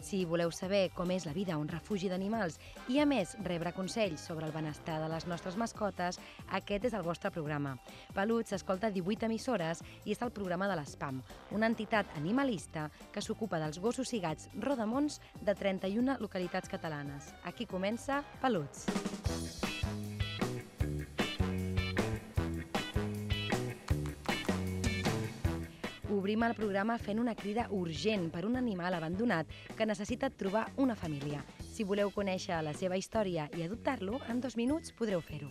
Si voleu saber com és la vida a un refugi d'animals i, a més, rebre consells sobre el benestar de les nostres mascotes, aquest és el vostre programa. Peluts s'escolta 18 emissores i és el programa de l'ESPAM, una entitat animalista que s'ocupa dels gossos i gats rodamons de 31 localitats catalanes. Aquí comença Peluts. Obrim el programa fent una crida urgent per un animal abandonat que necessita trobar una família. Si voleu conèixer la seva història i adoptar-lo, en dos minuts podreu fer-ho.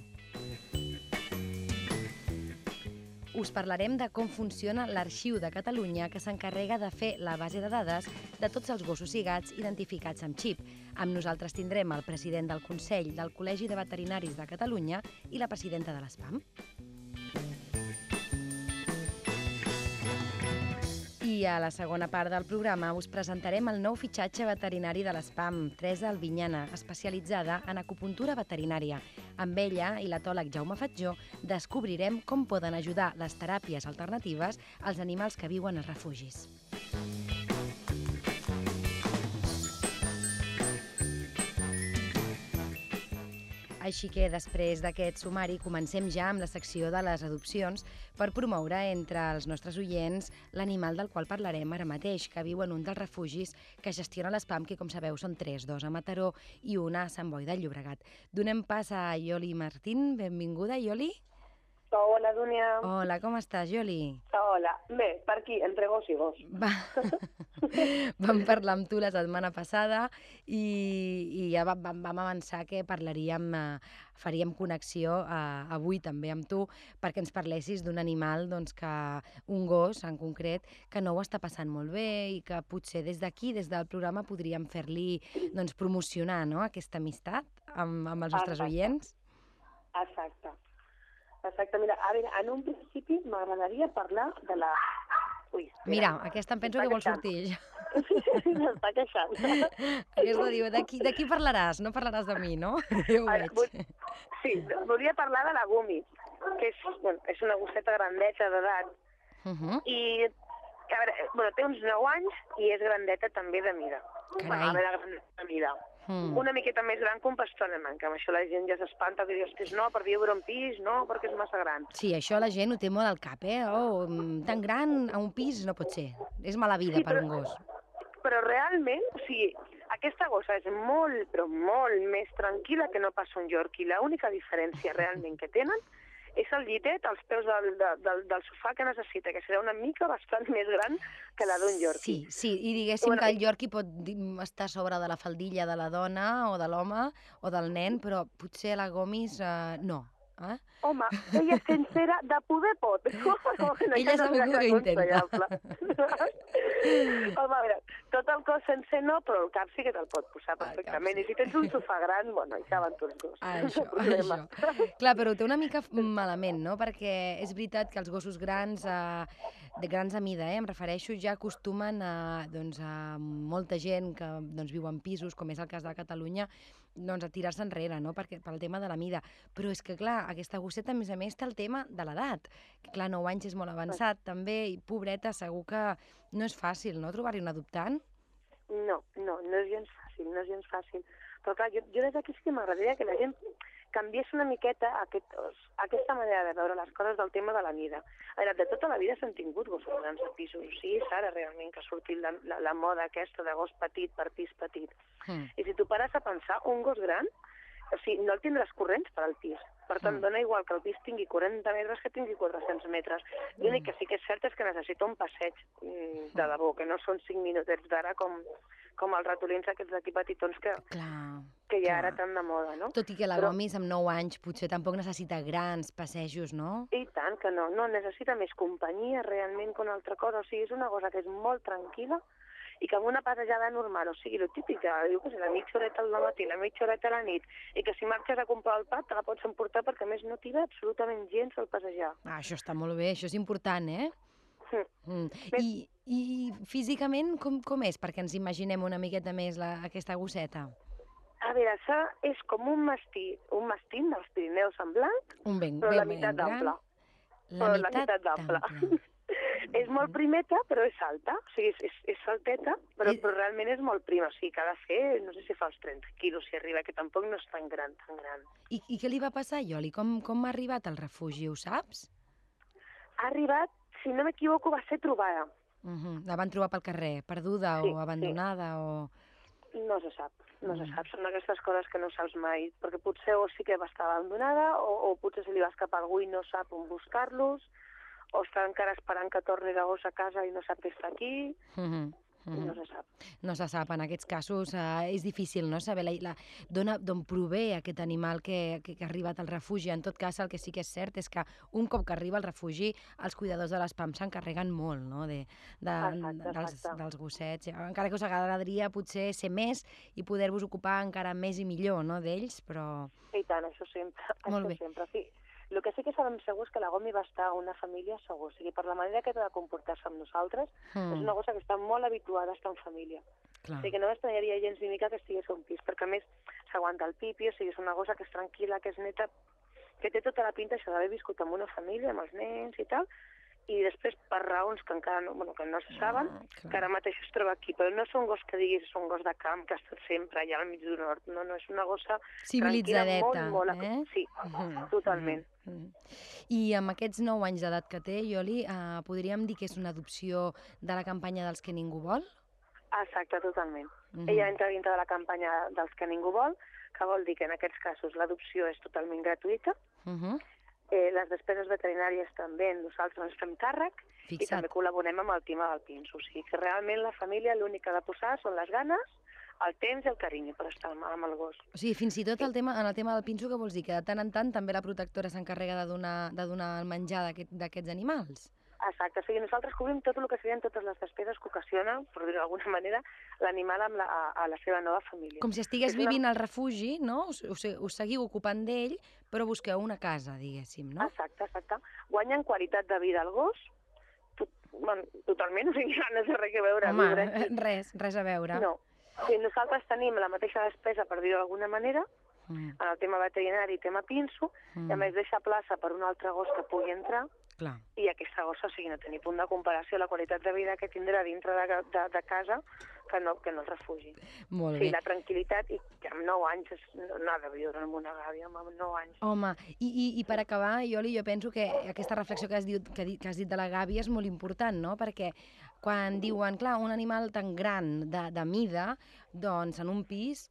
Us parlarem de com funciona l'Arxiu de Catalunya que s'encarrega de fer la base de dades de tots els gossos i gats identificats amb xip. Amb nosaltres tindrem el president del Consell del Col·legi de Veterinaris de Catalunya i la presidenta de l'ESPAM. I a la segona part del programa us presentarem el nou fitxatge veterinari de l'ESPAM, Teresa Albinyana, especialitzada en acupuntura veterinària. Amb ella i l'atòleg Jaume Fatjó descobrirem com poden ajudar les teràpies alternatives als animals que viuen als refugis. Així que després d'aquest sumari comencem ja amb la secció de les adopcions per promoure entre els nostres oients l'animal del qual parlarem ara mateix, que viu en un dels refugis que gestiona l'ESPAM, que com sabeu són tres, dos a Mataró i una a Sant Boi del Llobregat. Donem pas a Ioli Martín. Benvinguda, Ioli. Hola, Dúnia. Hola, com estàs, Ioli? Hola. Bé, per aquí, entre gos i gos. Va. vam parlar amb tu la setmana passada i, i ja vam, vam avançar que parlaríem, eh, faríem connexió eh, avui també amb tu perquè ens parlessis d'un animal doncs, que un gos en concret que no ho està passant molt bé i que potser des d'aquí, des del programa, podríem fer-li doncs, promocionar no? aquesta amistat amb, amb els nostres Exacte. oients. Exacte. Exacte, mira, a veure, en un principi m'agradaria parlar de la... Ui, espera. Mira, aquesta em penso que vol sortir ja. S'està queixant. Aquesta diu, de qui, de qui parlaràs? No parlaràs de mi, no? Ja ho veig. Sí, volia parlar de la Gumi, que és, bueno, és una gosseta grandeta d'edat Uh -huh. i a veure, bueno, té uns 9 anys i és grandeta també de mida. Carai. A veure, de mida. Mm. Una miqueta més gran que un pastor alemany, que amb això la gent ja s'espanta, que diu, ostres, no, per viure en pis, no, perquè és massa gran. Sí, això la gent ho té molt al cap, eh? Oh, mm, tan gran a un pis no pot ser. És mala vida Sí, per però- un gos. Però realment, o sigui, aquesta gossa és molt, però molt més tranquil·la que no pas un Yorkie. L'única diferència realment que tenen és el llitet als peus del, de, del, del sofà que necessita, que serà una mica bastant més gran que la d'un Yorkie. Sí, sí, i diguéssim Bueno, que el Yorkie pot estar a sobre de la faldilla de la dona o de l'home o del nen, però potser la Gomis eh, no. Eh? Home, ella és sincera de poder pot. Ella segur que ho intenta. Home, a veure, tot el cos sencer no, però el cap sí que te'l pot posar cap perfectament. sí. I si tens un sofà gran, bueno, hi caben tots dos. Això, No problema. això. Clar, però té una mica malament, no? Perquè és veritat que els gossos grans, eh, de grans a mida, eh, em refereixo, ja acostumen a, doncs, a molta gent que doncs, viu en pisos, com és el cas de Catalunya, doncs, a tirar-se enrere, no? Perquè, pel tema de la mida. Però és que, clar, aquesta gosseta, a més a més, té el tema de l'edat. Que, clar, 9 anys és molt avançat, també, i pobreta, segur que no és fàcil, no?, trobar-hi un adoptant. No, no, no és gens fàcil, no és gens fàcil. Però clar, jo, jo des d'aquí sí que m'agradaria que la gent canviés una miqueta aquest, aquesta manera de veure les coses del tema de la mida. A veure, de tota la vida s'han tingut gossos grans de pisos, sigui, és ara realment que ha sortit la, la, la moda aquesta de gos petit per pis petit. Mm. I si tu pares a pensar, un gos gran, o sigui, no el tindràs corrents per al pis. Per tant, Mm. dona igual que el pis tingui 40 metres que tingui 400 metres. L'únic que sí que és cert és que necessita un passeig mm, de debò, que no són 5 minutets d'ara com, com els ratolins aquests d'aquí petitons que, Clar, que ja ara clar. tan de moda, no? Tot i que la Però- Gomis, amb 9 anys, potser tampoc necessita grans passejos, no? I tant que no, no, necessita més companyia realment que una altra cosa, o sigui, és una cosa que és molt tranquil·la i que amb una passejada normal, o sigui, el típic, jo què sé, la mitja horeta al matí, la mitja horeta a la nit, i que si marxes a comprar el pa te la pots emportar perquè més no tira absolutament gens al passejar. Ah, això està molt bé, això és important, eh? Mm. Mm. Bé- I, I físicament com, com és? Perquè ens imaginem una miqueta més la, aquesta gosseta. A veure, això és com un mastí, un mastín dels Pirineus en blanc, Un ben, però ben, la meitat gran. d'ample. La la meitat d'ample. d'ample. És molt primeta, però és alta. O sigui, és, és, és salteta, però, I- però realment és molt prima. O sigui, que ha de fer, no sé si fa els 30 quilos, si arriba, que tampoc no és tan gran, tan gran. I, I què li va passar a Ioli? Com, com ha arribat al refugi, ho saps? Ha arribat, si no m'equivoco, va ser trobada. Uh -huh. La van trobar pel carrer, perduda Sí, o abandonada o... No se sap, no se Mm. sap. Són aquestes coses que no saps mai, perquè potser o sí que va estar abandonada o, o potser se li va escapar algú i no sap on buscar-los, o està encara esperant que torni de gos a casa i no sap que està aquí, Uh -huh. Uh no -huh. se sap. No se sap, en aquests casos eh, és difícil no saber la, la, d'on d'on prové aquest animal que, que, que ha arribat al refugi. En tot cas, el que sí que és cert és que un cop que arriba al refugi, els cuidadors de les PAM s'encarreguen molt no? de, de, Exacte, dels, exacte. dels gossets. Encara que us agradaria potser ser més i poder-vos ocupar encara més i millor no? d'ells, però... I tant, això sempre, Molt això bé. sempre. Sí. El que sí que sabem segur és que la Gomi va estar a una família segur. O sigui, per la manera que té de comportar-se amb nosaltres, Mm, és una gossa que està molt habituada a estar en família. clar. O sigui que no m'estranyaria gens ni mica que estigués a un pis, perquè a més s'aguanta el pipi, o sigui, és una gossa que és tranquil·la, que és neta, que té tota la pinta això d'haver viscut amb una família, amb els nens i tal, i després per raons que encara no, bueno, que no se saben, Ah, clar. que ara mateix es troba aquí, però no és un gos que diguis és un gos de camp que ha estat sempre allà al mig d'un hort, no, no, és una gossa Civilitzadeta, molt, molt, eh? Sí, Mhm, totalment. mhm, mhm. I amb aquests 9 anys d'edat que té, Ioli, eh, podríem dir que és una adopció de la campanya dels que ningú vol? Exacte, totalment. Mhm. Ella entra dintre de la campanya dels que ningú vol, que vol dir que en aquests casos l'adopció és totalment gratuïta, Mhm. Eh, les despeses veterinàries també nosaltres ens fem càrrec i Fixa't. també col·laborem amb el tema del pinso. O sigui que realment la família l'únic que ha de posar són les ganes, el temps i el carinyo per estar amb, el gos. O sigui, fins i tot el tema, en el tema del pinso, que vols dir? Que de tant en tant també la protectora s'encarrega de donar, de donar el menjar d'aquest- d'aquests animals? Exacte, o sigui, nosaltres cobrim tot el que serien totes les despeses que ocasiona, per dir-ho d'alguna manera, l'animal amb la, a, a la seva nova família. Com si estigués una- vivint al refugi, no? Us, us, us seguiu ocupant d'ell, però busqueu una casa, diguéssim, no? Exacte, exacte. Guanyen qualitat de vida al gos, tot, bueno, totalment, o sigui, no té res a veure. Home, viure eh, res, res a veure. No. O sigui, nosaltres tenim la mateixa despesa, per dir-ho d'alguna manera, Mm, en el tema veterinari i tema pinso, i a mm, més deixa plaça per un altre gos que pugui entrar, clar. i aquesta gossa, o sigui, no té ni punt de comparació la qualitat de vida que tindrà dintre de, de, de casa que no, que no el refugi. Molt Sí, bé. la tranquil·litat, i que amb 9 anys és, no, no ha de viure en una gàbia, amb 9 anys. Home, i, i, i per acabar, Ioli, jo penso que aquesta reflexió que has, dit, que, que has dit de la gàbia és molt important, no? Perquè quan diuen, clar, un animal tan gran de, de mida, doncs en un pis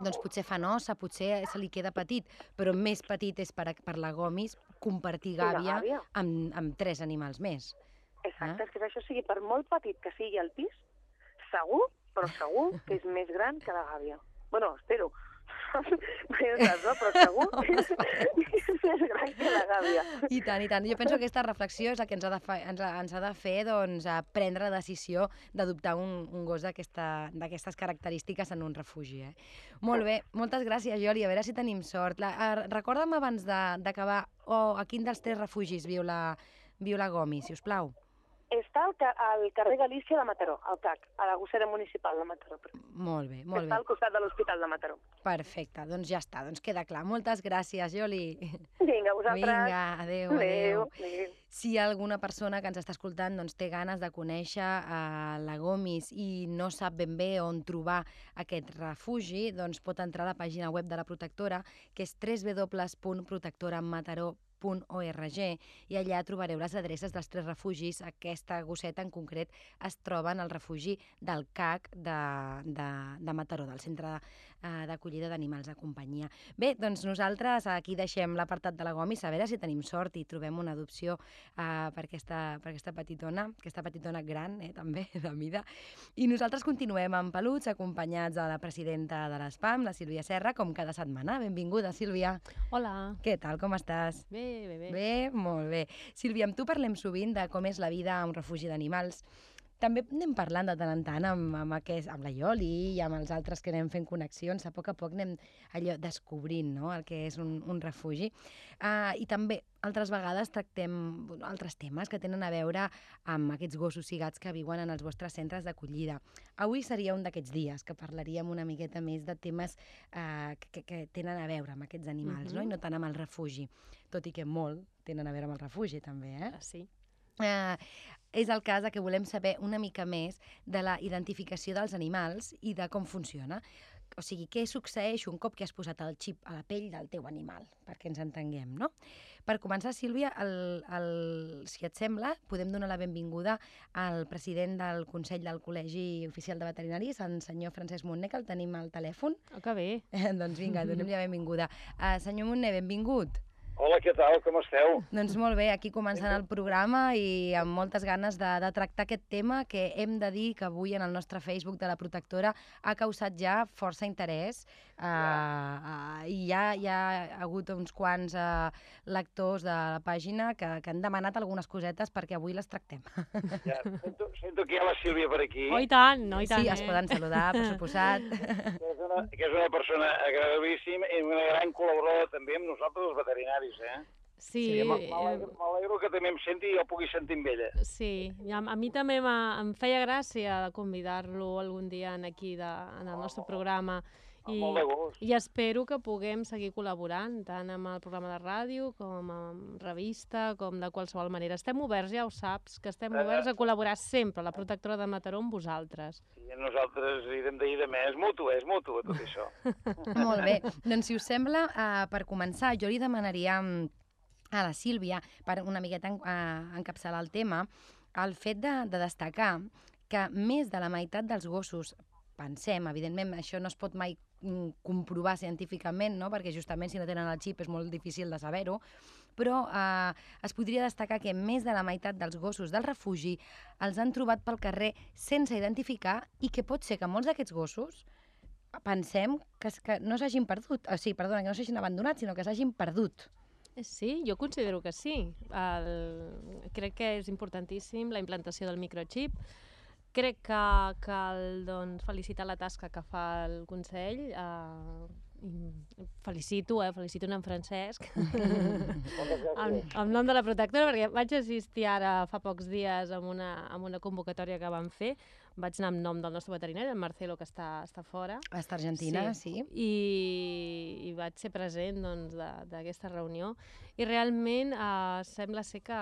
doncs potser fa nosa, potser se li queda petit, però més petit és per, a- per la Gomis compartir gàbia gàbia. amb, amb tres animals més. Exacte, Ah. és que això sigui per molt petit que sigui el pis, segur, però segur que és més gran que la gàbia. Bueno, espero. Mai no saps, no? Però segur és, és més gran que la gàbia. I tant, i tant. Jo penso que aquesta reflexió és la que ens ha de, fa, ens ens ha de fer doncs, a prendre la decisió d'adoptar un, un gos d'aquestes característiques en un refugi. Eh? Molt bé, moltes gràcies, Joli. A veure si tenim sort. La, a, recorda'm abans d'acabar oh, a quin dels tres refugis viu la, viu la Gomi, si us plau. Està al, al carrer Galícia de Mataró, al CAC, a la gossera municipal de Mataró. Molt bé, molt Està bé. al costat de l'Hospital de Mataró. Perfecte, doncs ja està, doncs queda clar. Moltes gràcies, Joli. Vinga, vosaltres. Vinga, adeu, adeu. Adéu. adéu. Si hi ha alguna persona que ens està escoltant doncs, té ganes de conèixer uh, la Gomis i no sap ben bé on trobar aquest refugi, doncs pot entrar a la pàgina web de la protectora, que és www.protectoramataró.org i allà trobareu les adreces dels tres refugis. Aquesta gosseta en concret es troba en el refugi del CAC de, de, de Mataró, del Centre eh, d'Acollida d'Animals de Companyia. Bé, doncs nosaltres aquí deixem l'apartat de la Gomis, a veure si tenim sort i trobem una adopció uh, per, aquesta, per aquesta petitona, aquesta petitona gran, eh, també, de mida. I nosaltres continuem amb peluts, acompanyats de la presidenta de l'ESPAM, la Sílvia Serra, com cada setmana. Benvinguda, Sílvia. Hola. Què tal, com estàs? Bé, bé, bé. Bé, molt bé. Sílvia, amb tu parlem sovint de com és la vida a un refugi d'animals. També anem parlant de tant en tant amb, amb, aquest, amb la Ioli i amb els altres que anem fent connexions. A poc a poc anem allò descobrint no? el que és un, un refugi. Uh, I també altres vegades tractem altres temes que tenen a veure amb aquests gossos i gats que viuen en els vostres centres d'acollida. Avui seria un d'aquests dies que parlaríem una miqueta més de temes uh, que, que tenen a veure amb aquests animals, uh -huh. no? i no tant amb el refugi, tot i que molt tenen a veure amb el refugi també, eh? Ah, sí. Eh, és el cas de que volem saber una mica més de la identificació dels animals i de com funciona. O sigui, què succeeix un cop que has posat el xip a la pell del teu animal, perquè ens entenguem, no? Per començar, Sílvia, el, el, si et sembla, podem donar la benvinguda al president del Consell del Col·legi Oficial de Veterinaris, en senyor Francesc Montner, que el tenim al telèfon. Oh, que bé. Eh, doncs vinga, donem-li la benvinguda. Uh, senyor Montner, benvingut. Hola, què tal? Com esteu? Doncs molt bé, aquí començant el programa i amb moltes ganes de, de tractar aquest tema que hem de dir que avui en el nostre Facebook de la protectora ha causat ja força interès uh, uh, i ja hi ha hagut uns quants uh, lectors de la pàgina que, que han demanat algunes cosetes perquè avui les tractem. Ja, sento, sento que hi ha la Sílvia per aquí, Oh, i tant, no, i tant. sí, es eh? poden saludar, per suposat. que és, una, que és una persona agradabilíssima i una gran col·laboradora també amb nosaltres, els veterinaris, eh? Sí, Sí, eh, M'alegro que també em senti i jo pugui sentir amb ella. sí. I a, a mi també em feia gràcia convidar-lo algun dia en aquí, de, en el nostre programa. Amb molt de gust. I espero que puguem seguir col·laborant, tant amb el programa de ràdio, com amb revista, com de qualsevol manera. Estem oberts, ja ho saps, que estem Eh, oberts a col·laborar sempre, la protectora de Mataró, amb vosaltres. I nosaltres hi hem de dir de més. És mutu, és mutu, tot això. Molt bé. Doncs, si us sembla, uh, per començar, jo li demanaria mm, a la Sílvia, per una miqueta en, uh, encapçalar el tema, el fet de, de destacar que més de la meitat dels gossos, pensem, evidentment, això no es pot mai mm, comprovar científicament, no? perquè justament si no tenen el xip és molt difícil de saber-ho, però eh, es podria destacar que més de la meitat dels gossos del refugi els han trobat pel carrer sense identificar i que pot ser que molts d'aquests gossos pensem que, que no s'hagin perdut, o sigui, perdona, que no s'hagin abandonat, sinó que s'hagin perdut. Eh, Sí, jo considero que sí. El... Crec que és importantíssim la implantació del microchip. Crec que cal doncs, felicitar la tasca que fa el Consell. Eh, i felicito, eh? felicito en Francesc, en, en nom de la protectora, perquè vaig assistir ara fa pocs dies a una, a una convocatòria que van fer. Vaig anar en nom del nostre veterinari, el Marcelo, que està, està fora. Està a Argentina, sí. sí. I, i vaig ser present doncs, de- d'aquesta reunió i realment eh, sembla ser que,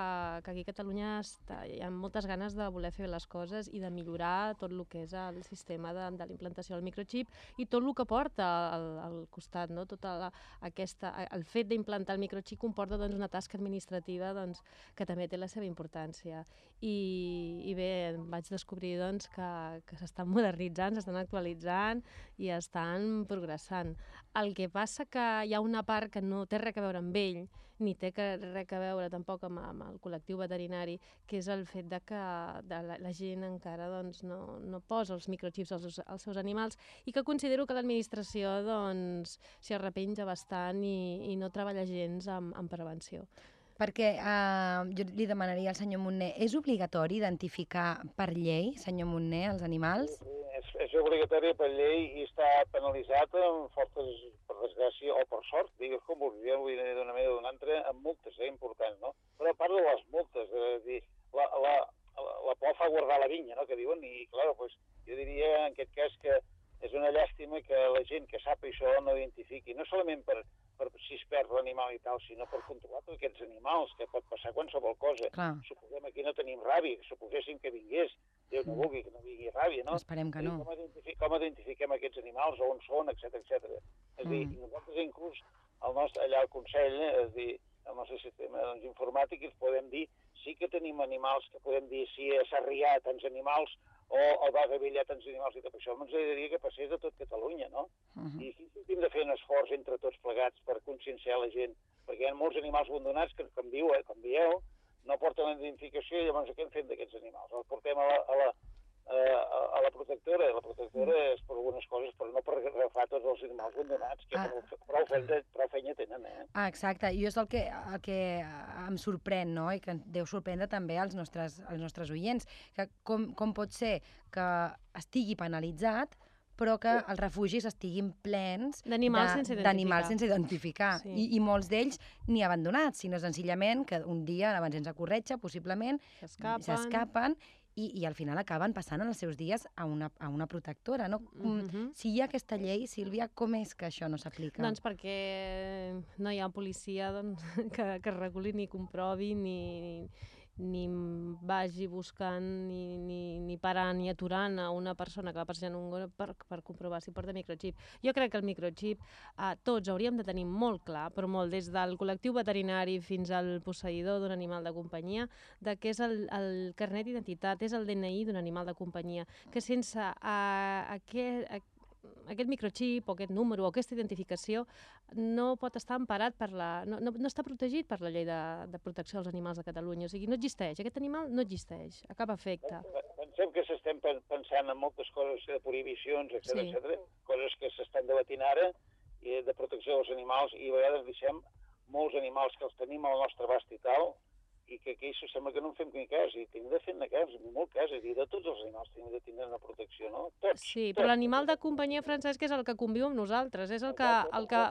que aquí a Catalunya està, hi ha moltes ganes de voler fer les coses i de millorar tot el que és el sistema de, de la implantació del microchip i tot el que porta al, al costat, no? tota la, aquesta, el fet d'implantar el microchip comporta doncs, una tasca administrativa doncs, que també té la seva importància i, i bé, vaig descobrir doncs, que, que s'estan modernitzant, s'estan actualitzant i estan progressant. El que passa que hi ha una part que no té res a veure amb ell, ni té que, res a veure tampoc amb, amb el col·lectiu veterinari, que és el fet de que de la, la gent encara doncs, no, no posa els microchips als, als seus animals i que considero que l'administració doncs, s'hi arrepenja bastant i, i no treballa gens amb, amb prevenció. Perquè uh, jo li demanaria al senyor Montner, és obligatori identificar per llei, senyor Montner, els animals? És, és obligatori per llei i està penalitzat amb fortes, per desgràcia o per sort, digues com vulguis, vull dir d'una manera o d'una altra, amb multes eh, importants, no? Però a part de les multes, és a dir, la, la, la, la por fa guardar la vinya, no?, que diuen, i, clar, pues, jo diria en aquest cas que és una llàstima que la gent que sap això no identifiqui, no solament per, per si es perd l'animal i tal, sinó per controlar tots aquests animals, que pot passar qualsevol cosa. Clar, Suposem aquí no tenim ràbia, que suposéssim que vingués, Déu no vulgui que no vingui ràbia, no? esperem que I no. Com, identifi com identifiquem aquests animals, on són, etc etc. És a dir, Mm. nosaltres inclús el nostre, allà al Consell, eh, és dir, el nostre sistema doncs, informàtic, ens podem dir, sí que tenim animals que podem dir si a Sarrià tants animals o de Villà tants animals i tot això. Ens agradaria que passés a tot Catalunya, no? Uh -huh. I hem de fer un esforç entre tots plegats per conscienciar la gent, perquè hi ha molts animals abandonats que, com, diu, eh, com dieu, no porten la identificació i llavors què en fem d'aquests animals? Els portem a la, a la, a, a la protectora. La protectora és per algunes coses, però no per agafar tots els animals abandonats, que Ah. prou, prou, feina, prou feina tenen, eh? Ah, exacte. I és el que, el que em sorprèn, no? I que deu sorprendre també als nostres, als nostres oients. Que com, com pot ser que estigui penalitzat però que els refugis estiguin plens D'animals sense identificar. sense identificar. Sí. I, I molts d'ells ni abandonats, sinó senzillament que un dia anaven sense corretja, possiblement, S'escapen. I, i al final acaben passant els seus dies a una, a una protectora. No? Mm, Mhm. Si hi ha aquesta llei, Sílvia, com és que això no s'aplica? Doncs perquè no hi ha policia doncs, que, que reguli ni comprovi ni, ni vagi buscant ni, ni, ni parant ni aturant a una persona que va passejant un gos per, per comprovar si porta microchip. Jo crec que el microchip eh, tots hauríem de tenir molt clar, però molt, des del col·lectiu veterinari fins al posseïdor d'un animal de companyia, de què és el, el carnet d'identitat, és el DNI d'un animal de companyia, que sense uh, aquest, aquest microchip o aquest número o aquesta identificació no pot estar emparat per la... no, no, no està protegit per la llei de, de protecció dels animals de Catalunya. O sigui, no existeix. Aquest animal no existeix a cap efecte. Pensem que s'estem pen- pensant en moltes coses de prohibicions, etc Sí. etc, coses que s'estan debatint ara i de protecció dels animals i a vegades deixem molts animals que els tenim al nostre abast i tal i que aquí això sembla que no en fem ni cas i hem de fer-ne cas, molt cas, dir, de tots els animals hem de tindre una protecció, no? Tots. Sí, tots. però l'animal de companyia, Francesc, és el que conviu amb nosaltres, és el que, el que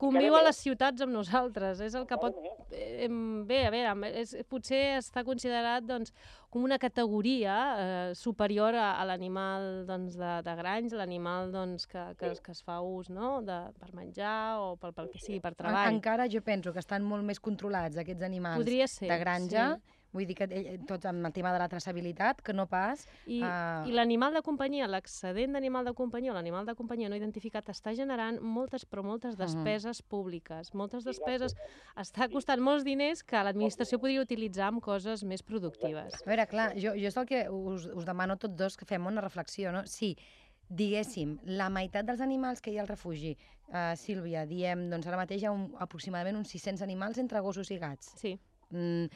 conviu a les ciutats amb nosaltres, és el que pot... Bé, a veure, és, potser està considerat doncs, com una categoria eh, superior a, a l'animal doncs, de, de granys, l'animal doncs, que, que, es- que es fa ús no? de, per menjar o pel, pel que sigui, per En- treball. Encara jo penso que estan molt més controlats aquests animals Podria ser, de granja, sí. Vull dir que eh, tots amb el tema de la traçabilitat, que no pas... I, Ah. i l'animal de companyia, l'excedent d'animal de companyia o l'animal de companyia no identificat està generant moltes, però moltes despeses públiques. Moltes despeses, està costant molts diners que l'administració podria utilitzar en coses més productives. A veure, clar, jo, jo és el que us, us demano tots dos que fem una reflexió, no? Si, diguéssim, la meitat dels animals que hi ha al refugi, uh, Sílvia, diem, doncs ara mateix hi ha un, aproximadament uns 600 animals entre gossos i gats. Sí. Mm,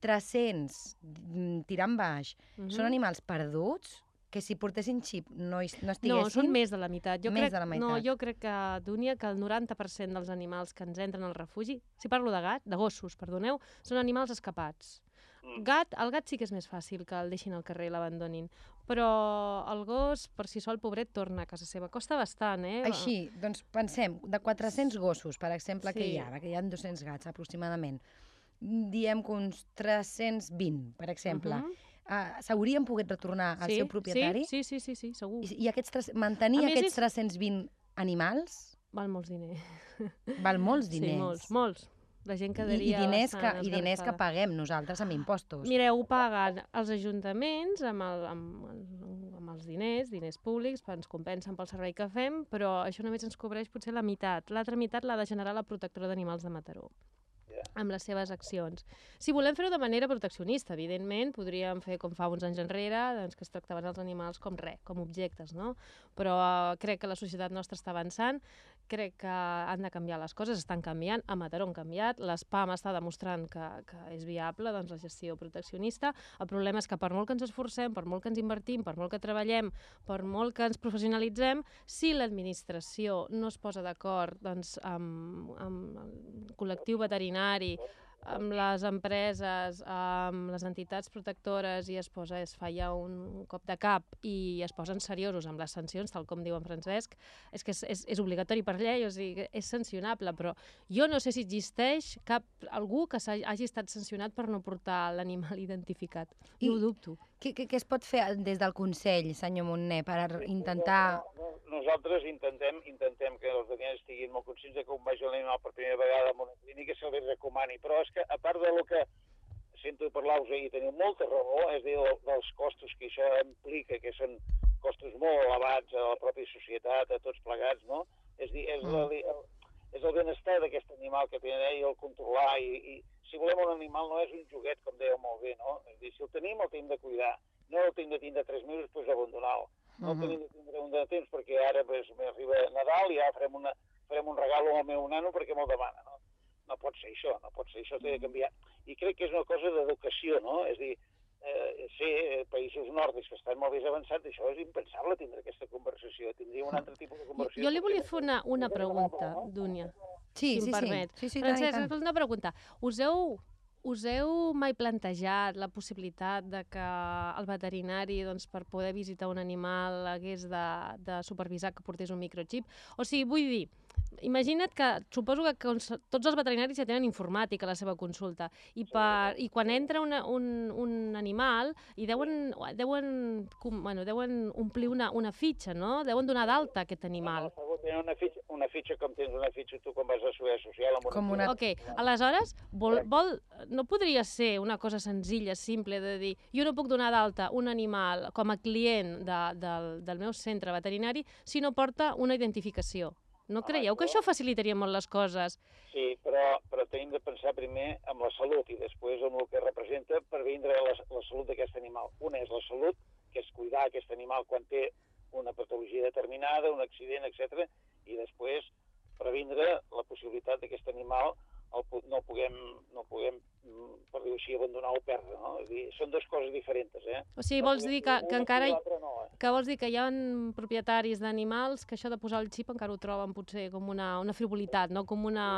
300 mm, tirant baix. Mhm. Són animals perduts que si portessin xip no, hi, no No, estiguessin... són més de la meitat. Jo Més crec, de la No, meitat. jo crec que, Dúnia, que el 90% dels animals que ens entren al refugi, si parlo de gat, de gossos, perdoneu, són animals escapats. Mm. Gat, el gat sí que és més fàcil que el deixin al carrer i l'abandonin, però el gos, per si sol, pobret, torna a casa seva. Costa bastant, eh? Així, doncs pensem, de 400 gossos, per exemple, que Sí. hi ha, que hi ha 200 gats aproximadament, diem que uns 320, per exemple, uh Mhm. -huh. uh, s'haurien pogut retornar al sí, seu propietari? Sí, sí, sí, sí, segur. I, i aquests, tres- mantenir A més, aquests és- 320 animals Val molts diners. val molts diners. Sí, molts, molts. La gent I, quedaria i, diners que, I diners que paguem nosaltres amb impostos. Mireu, ho paguen els ajuntaments amb, el, amb, amb els diners, diners públics, ens compensen pel servei que fem, però això només ens cobreix potser la meitat. L'altra meitat l'ha de generar la protectora d'animals de Mataró amb les seves accions. Si volem fer-ho de manera proteccionista, evidentment, podríem fer com fa uns anys enrere, doncs, que es tractaven els animals com res, com objectes, no? Però eh, crec que la societat nostra està avançant, crec que han de canviar les coses, estan canviant, a Mataró han canviat, l'ESPAM està demostrant que, que és viable doncs, la gestió proteccionista. El problema és que per molt que ens esforcem, per molt que ens invertim, per molt que treballem, per molt que ens professionalitzem, si l'administració no es posa d'acord doncs, amb, amb el col·lectiu veterinari, amb les empreses, amb les entitats protectores i es posa, es fa ja un cop de cap i es posen seriosos amb les sancions, tal com diu en Francesc, és que és, és, és obligatori per llei, o sigui, és sancionable, però jo no sé si existeix cap algú que hagi estat sancionat per no portar l'animal identificat. I, I- ho dubto. Què, què, què es pot fer des del Consell, senyor Montner, per intentar... No, nosaltres intentem, intentem que els veterinaris estiguin molt conscients de que un vagi a l'animal per primera vegada en una clínica se'ls recomani, però és que a part de lo que sento parlar-vos i teniu molta raó, és dir, del- dels costos que això implica, que són costos molt elevats a la pròpia societat, a tots plegats, no? És dir, és, Mm. És el benestar d'aquest animal que tenen i el controlar, i, i si volem un animal no és un joguet, com dèieu molt bé, no? És dir, si el tenim el tenim de cuidar, no el tenim de tindre tres mesos i després abandonar-lo. No Mhm. el tenim de tindre un de temps perquè ara pues, m'arriba Nadal i ja farem, una, farem un regal al meu nano perquè me'l demana, no? No pot ser això, no pot ser això, té de canviar. I crec que és una cosa d'educació, no? És dir, eh, sí, eh, països nòrdics que estan molt més avançats, això és impensable tindre aquesta conversació. Tindríem un altre tipus de conversació. jo li volia fer una, una pregunta, Dúnia, Sí, si sí, em permet. sí. Sí, sí, Francesc, tant. una pregunta. Us heu, us heu mai plantejat la possibilitat de que el veterinari, doncs, per poder visitar un animal, hagués de, de supervisar que portés un microchip? O sigui, vull dir, imagina't que, suposo que tots els veterinaris ja tenen informàtica a la seva consulta i, per, i quan entra una, un, un animal i deuen, deuen, com- bueno, deuen omplir una, una fitxa, no? Deuen donar d'alta aquest animal. Segur, tenen una fitxa, una fitxa com tens una fitxa tu quan vas a la seguretat social. Amb una Com una- Ok, aleshores, vol, vol, no podria ser una cosa senzilla, simple, de dir jo no puc donar d'alta un animal com a client de, del, del meu centre veterinari si no porta una identificació. No creieu que això facilitaria molt les coses? Sí, però, però tenim de pensar primer en la salut i després en el que representa per vindre la, la salut d'aquest animal. Una és la salut, que és cuidar aquest animal quan té una patologia determinada, un accident, etc. I després previndre la possibilitat d'aquest animal el, no puguem, no puguem mm, per dir-ho així, abandonar o perdre. No? És dir, són dues coses diferents. Eh? O sigui, vols dir que, que encara sí hi, no, eh? que vols dir que hi ha propietaris d'animals que això de posar el xip encara ho troben potser com una, una frivolitat, no? com una,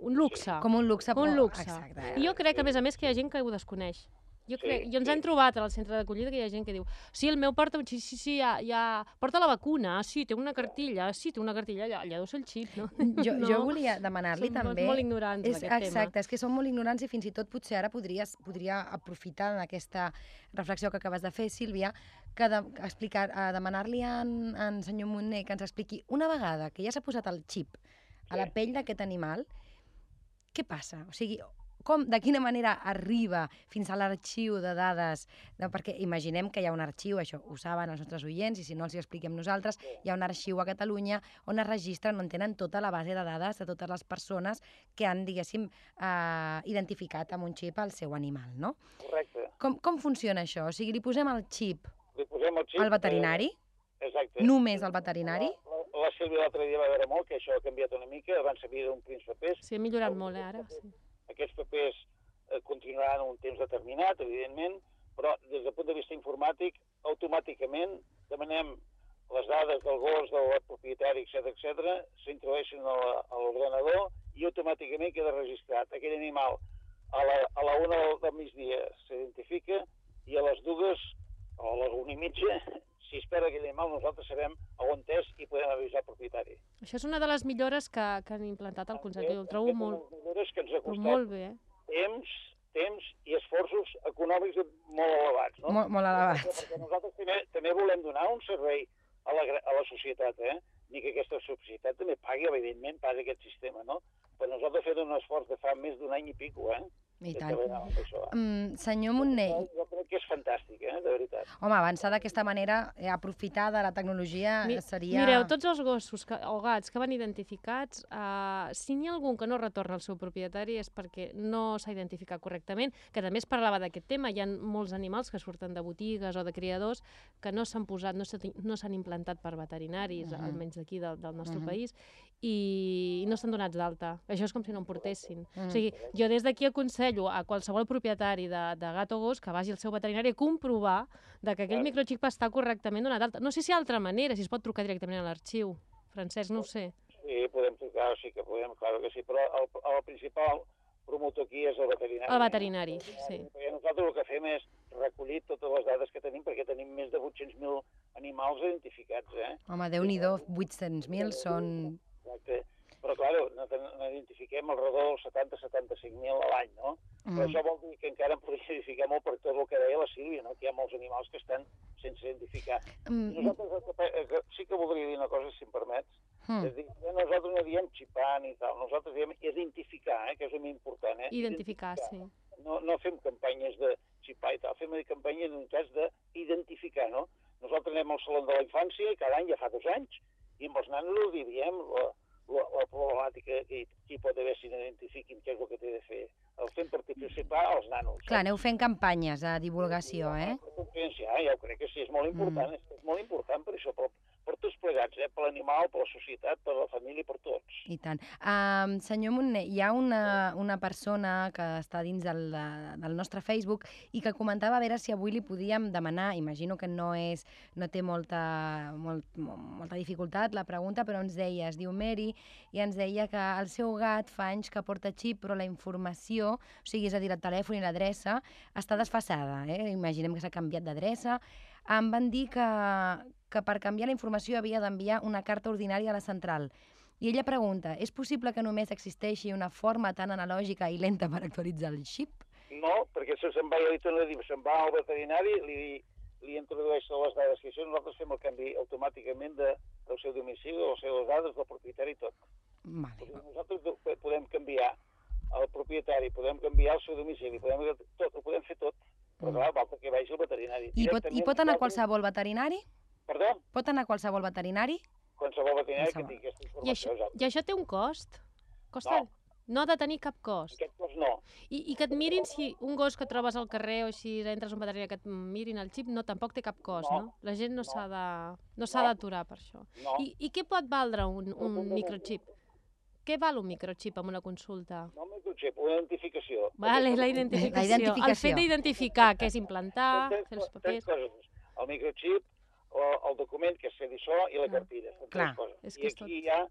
un luxe. Com un luxe. Com un però- luxe. Exacte. I jo crec que, a més a més, que hi ha gent que ho desconeix. Jo Sí, crec, i ens sí. hem trobat al centre d'acollida que hi ha gent que diu sí, el meu porta xip, sí, sí, ja, ja, porta la vacuna, sí, té una cartilla, sí, té una cartilla, allà, allà deu ser el xip, no? Jo, no. jo volia demanar-li Som també... molt, molt ignorants És, aquest exacte, és que som molt ignorants i fins i tot potser ara podries, podria aprofitar en aquesta reflexió que acabes de fer, Sílvia, que de, explicar, a demanar-li a en, a en senyor Montner que ens expliqui una vegada que ja s'ha posat el xip a la Sí. pell d'aquest animal, què passa? O sigui, com, de quina manera arriba fins a l'arxiu de dades? No, perquè imaginem que hi ha un arxiu, això ho saben els nostres oients, i si no els hi expliquem nosaltres, hi ha un arxiu a Catalunya on es registren, on tenen tota la base de dades de totes les persones que han, diguéssim, eh, identificat amb un xip el seu animal, no? Correcte. Com, com funciona això? O sigui, li posem el xip Li posem el xip... al veterinari, Eh, exacte. només al veterinari, La, la Sílvia l'altre dia va veure molt que això ha canviat una mica, abans s'havia d'un prins papers, Sí, ha millorat molt, eh, ara. Sí. Aquests papers eh, continuaran un temps determinat, evidentment, però des del punt de vista informàtic, automàticament demanem les dades del gos, del propietari, etc etc, s'introdueixen a la- l'ordenador i automàticament queda registrat. Aquell animal a la, a la una del, migdia s'identifica i a les dues o a les una i mitja, si espera aquell animal, nosaltres sabem on és i podem avisar el propietari. Això és una de les millores que, que han implantat al Consell, que jo ho trobo molt, que ens ha costat molt bé, eh? temps, temps i esforços econòmics molt elevats. No? molt, molt elevats. Perquè nosaltres també, també volem donar un servei a la, a la societat, eh? ni que aquesta societat també pagui, evidentment, pas aquest sistema, no? Però nosaltres hem fet un esforç de fa més d'un any i pico, eh? I tant. amb això. Mm, senyor Montner, Jo crec que és fantàstic, eh? de veritat. home, avançar d'aquesta manera, eh, aprofitar de la tecnologia Mi- seria... Mireu, tots els gossos que, o gats que van identificats, eh, si n'hi ha algun que no retorna al seu propietari és perquè no s'ha identificat correctament, que també es parlava d'aquest tema, hi ha molts animals que surten de botigues o de criadors que no s'han posat, no s'ha- no s'han implantat per veterinaris, Mhm. almenys d'aquí del, del nostre Mhm. país, i no estan donats d'alta. Això és com si no en portessin. Mm. O sigui, jo des d'aquí aconsello a qualsevol propietari de, de gat o gos que vagi al seu veterinari a comprovar de que aquell Clar. microxip està correctament donat d'alta. No sé si hi ha altra manera, si es pot trucar directament a l'arxiu. Francesc, no ho sé. Sí, podem trucar, sí que podem, clar que sí, però el, el principal promotor aquí és el veterinari. El veterinari, sí. Perquè nosaltres el que fem és recollir totes les dades que tenim, perquè tenim més de 800.000 animals identificats, eh? Home, Déu-n'hi-do, 800.000 són... Exacte. Però, clar, no, no identifiquem al redor dels 70-75.000 a l'any, no? Mm. Però això vol dir que encara en podria identificar molt per tot el que deia la Sílvia, no? Que hi ha molts animals que estan sense identificar. Mm, Nosaltres el que, el que, sí que voldria dir una cosa, si em permets, mm. és dir, nosaltres no diem xipant i tal, nosaltres diem identificar, eh, que és més important, eh? Identificar, sí. No, no fem campanyes de xipar i tal, fem campanyes en cas d'identificar, no? Nosaltres anem al Saló de la Infància cada any, ja fa dos anys, i amb els nanos els hi diem la, la, la problemàtica que hi pot haver si no identifiquin què és el que té de fer. El fem participar als nanos. Clar, aneu fent campanyes de divulgació, eh? Eh? ja ho crec que sí, és molt important, mm. és, és molt important per això, per, per tots plegats, eh? per l'animal, per la societat, per la família, per tots. I tant. Um, senyor Montner, hi ha una, una persona que està dins del, del nostre Facebook i que comentava a veure si avui li podíem demanar, imagino que no és no té molta, molt, molta dificultat la pregunta, però ens deia, es diu Mary, i ens deia que el seu gat fa anys que porta xip, però la informació, o sigui, és a dir, el telèfon i l'adreça, està desfasada. Eh? Imaginem que s'ha canviat d'adreça. Em van dir que, que per canviar la informació havia d'enviar una carta ordinària a la central. I ella pregunta, és possible que només existeixi una forma tan analògica i lenta per actualitzar el xip? No, perquè això se'n va, ja li torno a dir, se'n va al veterinari, li, li introdueix les dades que això nosaltres fem el canvi automàticament de, del seu domicili, de les seves dades, del propietari i tot. Vale. O sigui, nosaltres podem canviar el propietari, podem canviar el seu domicili, podem, tot, ho podem fer tot, però Mm. clar, val que vagi al veterinari. I pot, I pot anar a qualsevol veterinari? Perdó? Pot anar a qualsevol veterinari? Qualsevol veterinari Qualsevol. que tingui aquesta I informació. això, exacte. I això té un cost? Costa... No. No ha de tenir cap cost. Aquest cos no. I, I que et mirin si un gos que trobes al carrer o si entres a un veterinari que et mirin el xip, no, tampoc té cap cost, no? No. La gent no No. s'ha de... no No. d'aturar per això. No. I, I què pot valdre un, un microchip? Què val un microchip amb una consulta? No microchip, una identificació. Vale, la identificació. La identificació. El fet d'identificar què és implantar, fer els papers... tres coses. El microchip, o el document, que és CDSO, i la Ah, cartilla. Són clar. coses. És que I és tot. aquí ja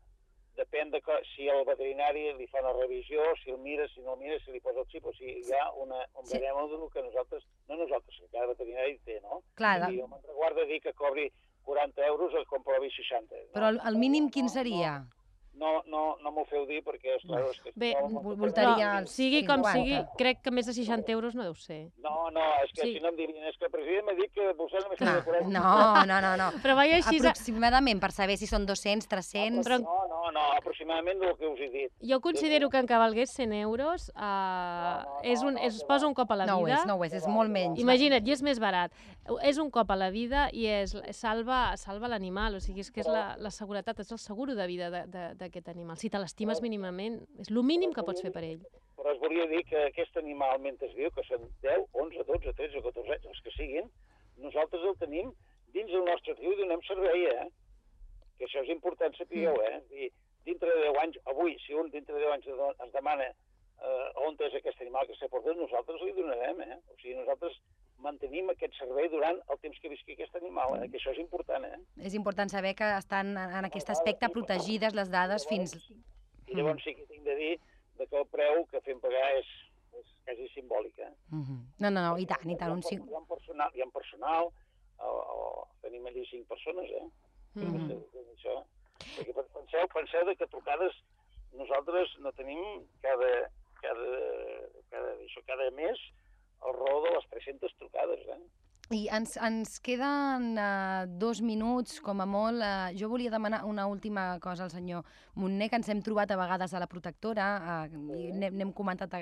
depèn de co si el veterinari li fa una revisió, si el mira, si no el mira, si li posa el xip, o sigui, hi ha una, un Sí. del que nosaltres, no nosaltres, que cada veterinari té, no? Clar, I de- el guarda dir que cobri 40 euros o comprovi 60. No? però el, el mínim quin seria? No, no, no m'ho feu dir perquè, esclar, és que... Bé, no, vol- no, voltaria els sigui com 50. sigui, crec que més de 60 euros no deu ser. No, no, és que Sí. si no em dirien, és que el president m'ha dit que vostè només No, té 40. no, no, no, no. Però vaig així... Aproximadament, per saber si són 200, 300... Però- No, no, no, aproximadament del que us he dit. Jo considero que en cavalgués 100 euros uh, no, és un, no, es no, posa un cop a la No ho vida. és, no ho és, és molt menys. Imagina't, i és més barat. És un cop a la vida i és, salva, salva l'animal, o sigui, és que és la, la seguretat, és el seguro de vida de- de- d'aquest animal. Si te l'estimes mínimament, és el mínim que pots fer per ell. Però us volia dir que aquest animal, mentre es viu, que són 10, 11, 12, 13 o 14 anys, els que siguin, nosaltres el tenim dins del nostre riu i donem servei, eh? Que això és important, sapigueu, eh? I dintre de 10 anys, avui, si un dintre de 10 anys es- demana eh, on és aquest animal que s'ha portat, nosaltres li donarem, eh? O sigui, nosaltres mantenim aquest servei durant el temps que visqui aquest animal, eh? Que això és important, eh? És important saber que estan en aquest aspecte protegides les dades fins... I llavors sí que tinc de dir de que el preu que fem pagar és, és quasi simbòlic, eh? Mhm. No, no, no, i tant, i tant. Un... Hi ha, personal, hi ha personal tenim allí cinc persones, eh? Mm -hmm. això. Perquè pe- penseu, penseu que trucades nosaltres no tenim cada, cada, cada, això, cada mes el raó de les 300 trucades, eh? I ens, ens queden uh, dos minuts, com a molt. Uh, jo volia demanar una última cosa al senyor Montner, que ens hem trobat a vegades a la protectora, uh, n'hem comentat uh,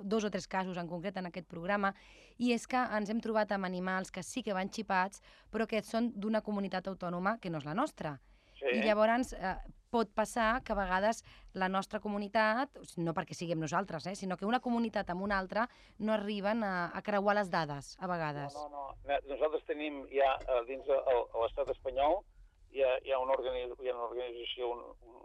dos o tres casos en concret en aquest programa, i és que ens hem trobat amb animals que sí que van xipats, però que són d'una comunitat autònoma que no és la nostra. Sí. I llavors eh, pot passar que a vegades la nostra comunitat, no perquè siguem nosaltres, eh, sinó que una comunitat amb una altra no arriben a, a creuar les dades, a vegades. No, no, no. Nosaltres tenim ja eh, dins de, el, l'estat espanyol hi ha, hi ha, una, organi hi ha una organització, un, un,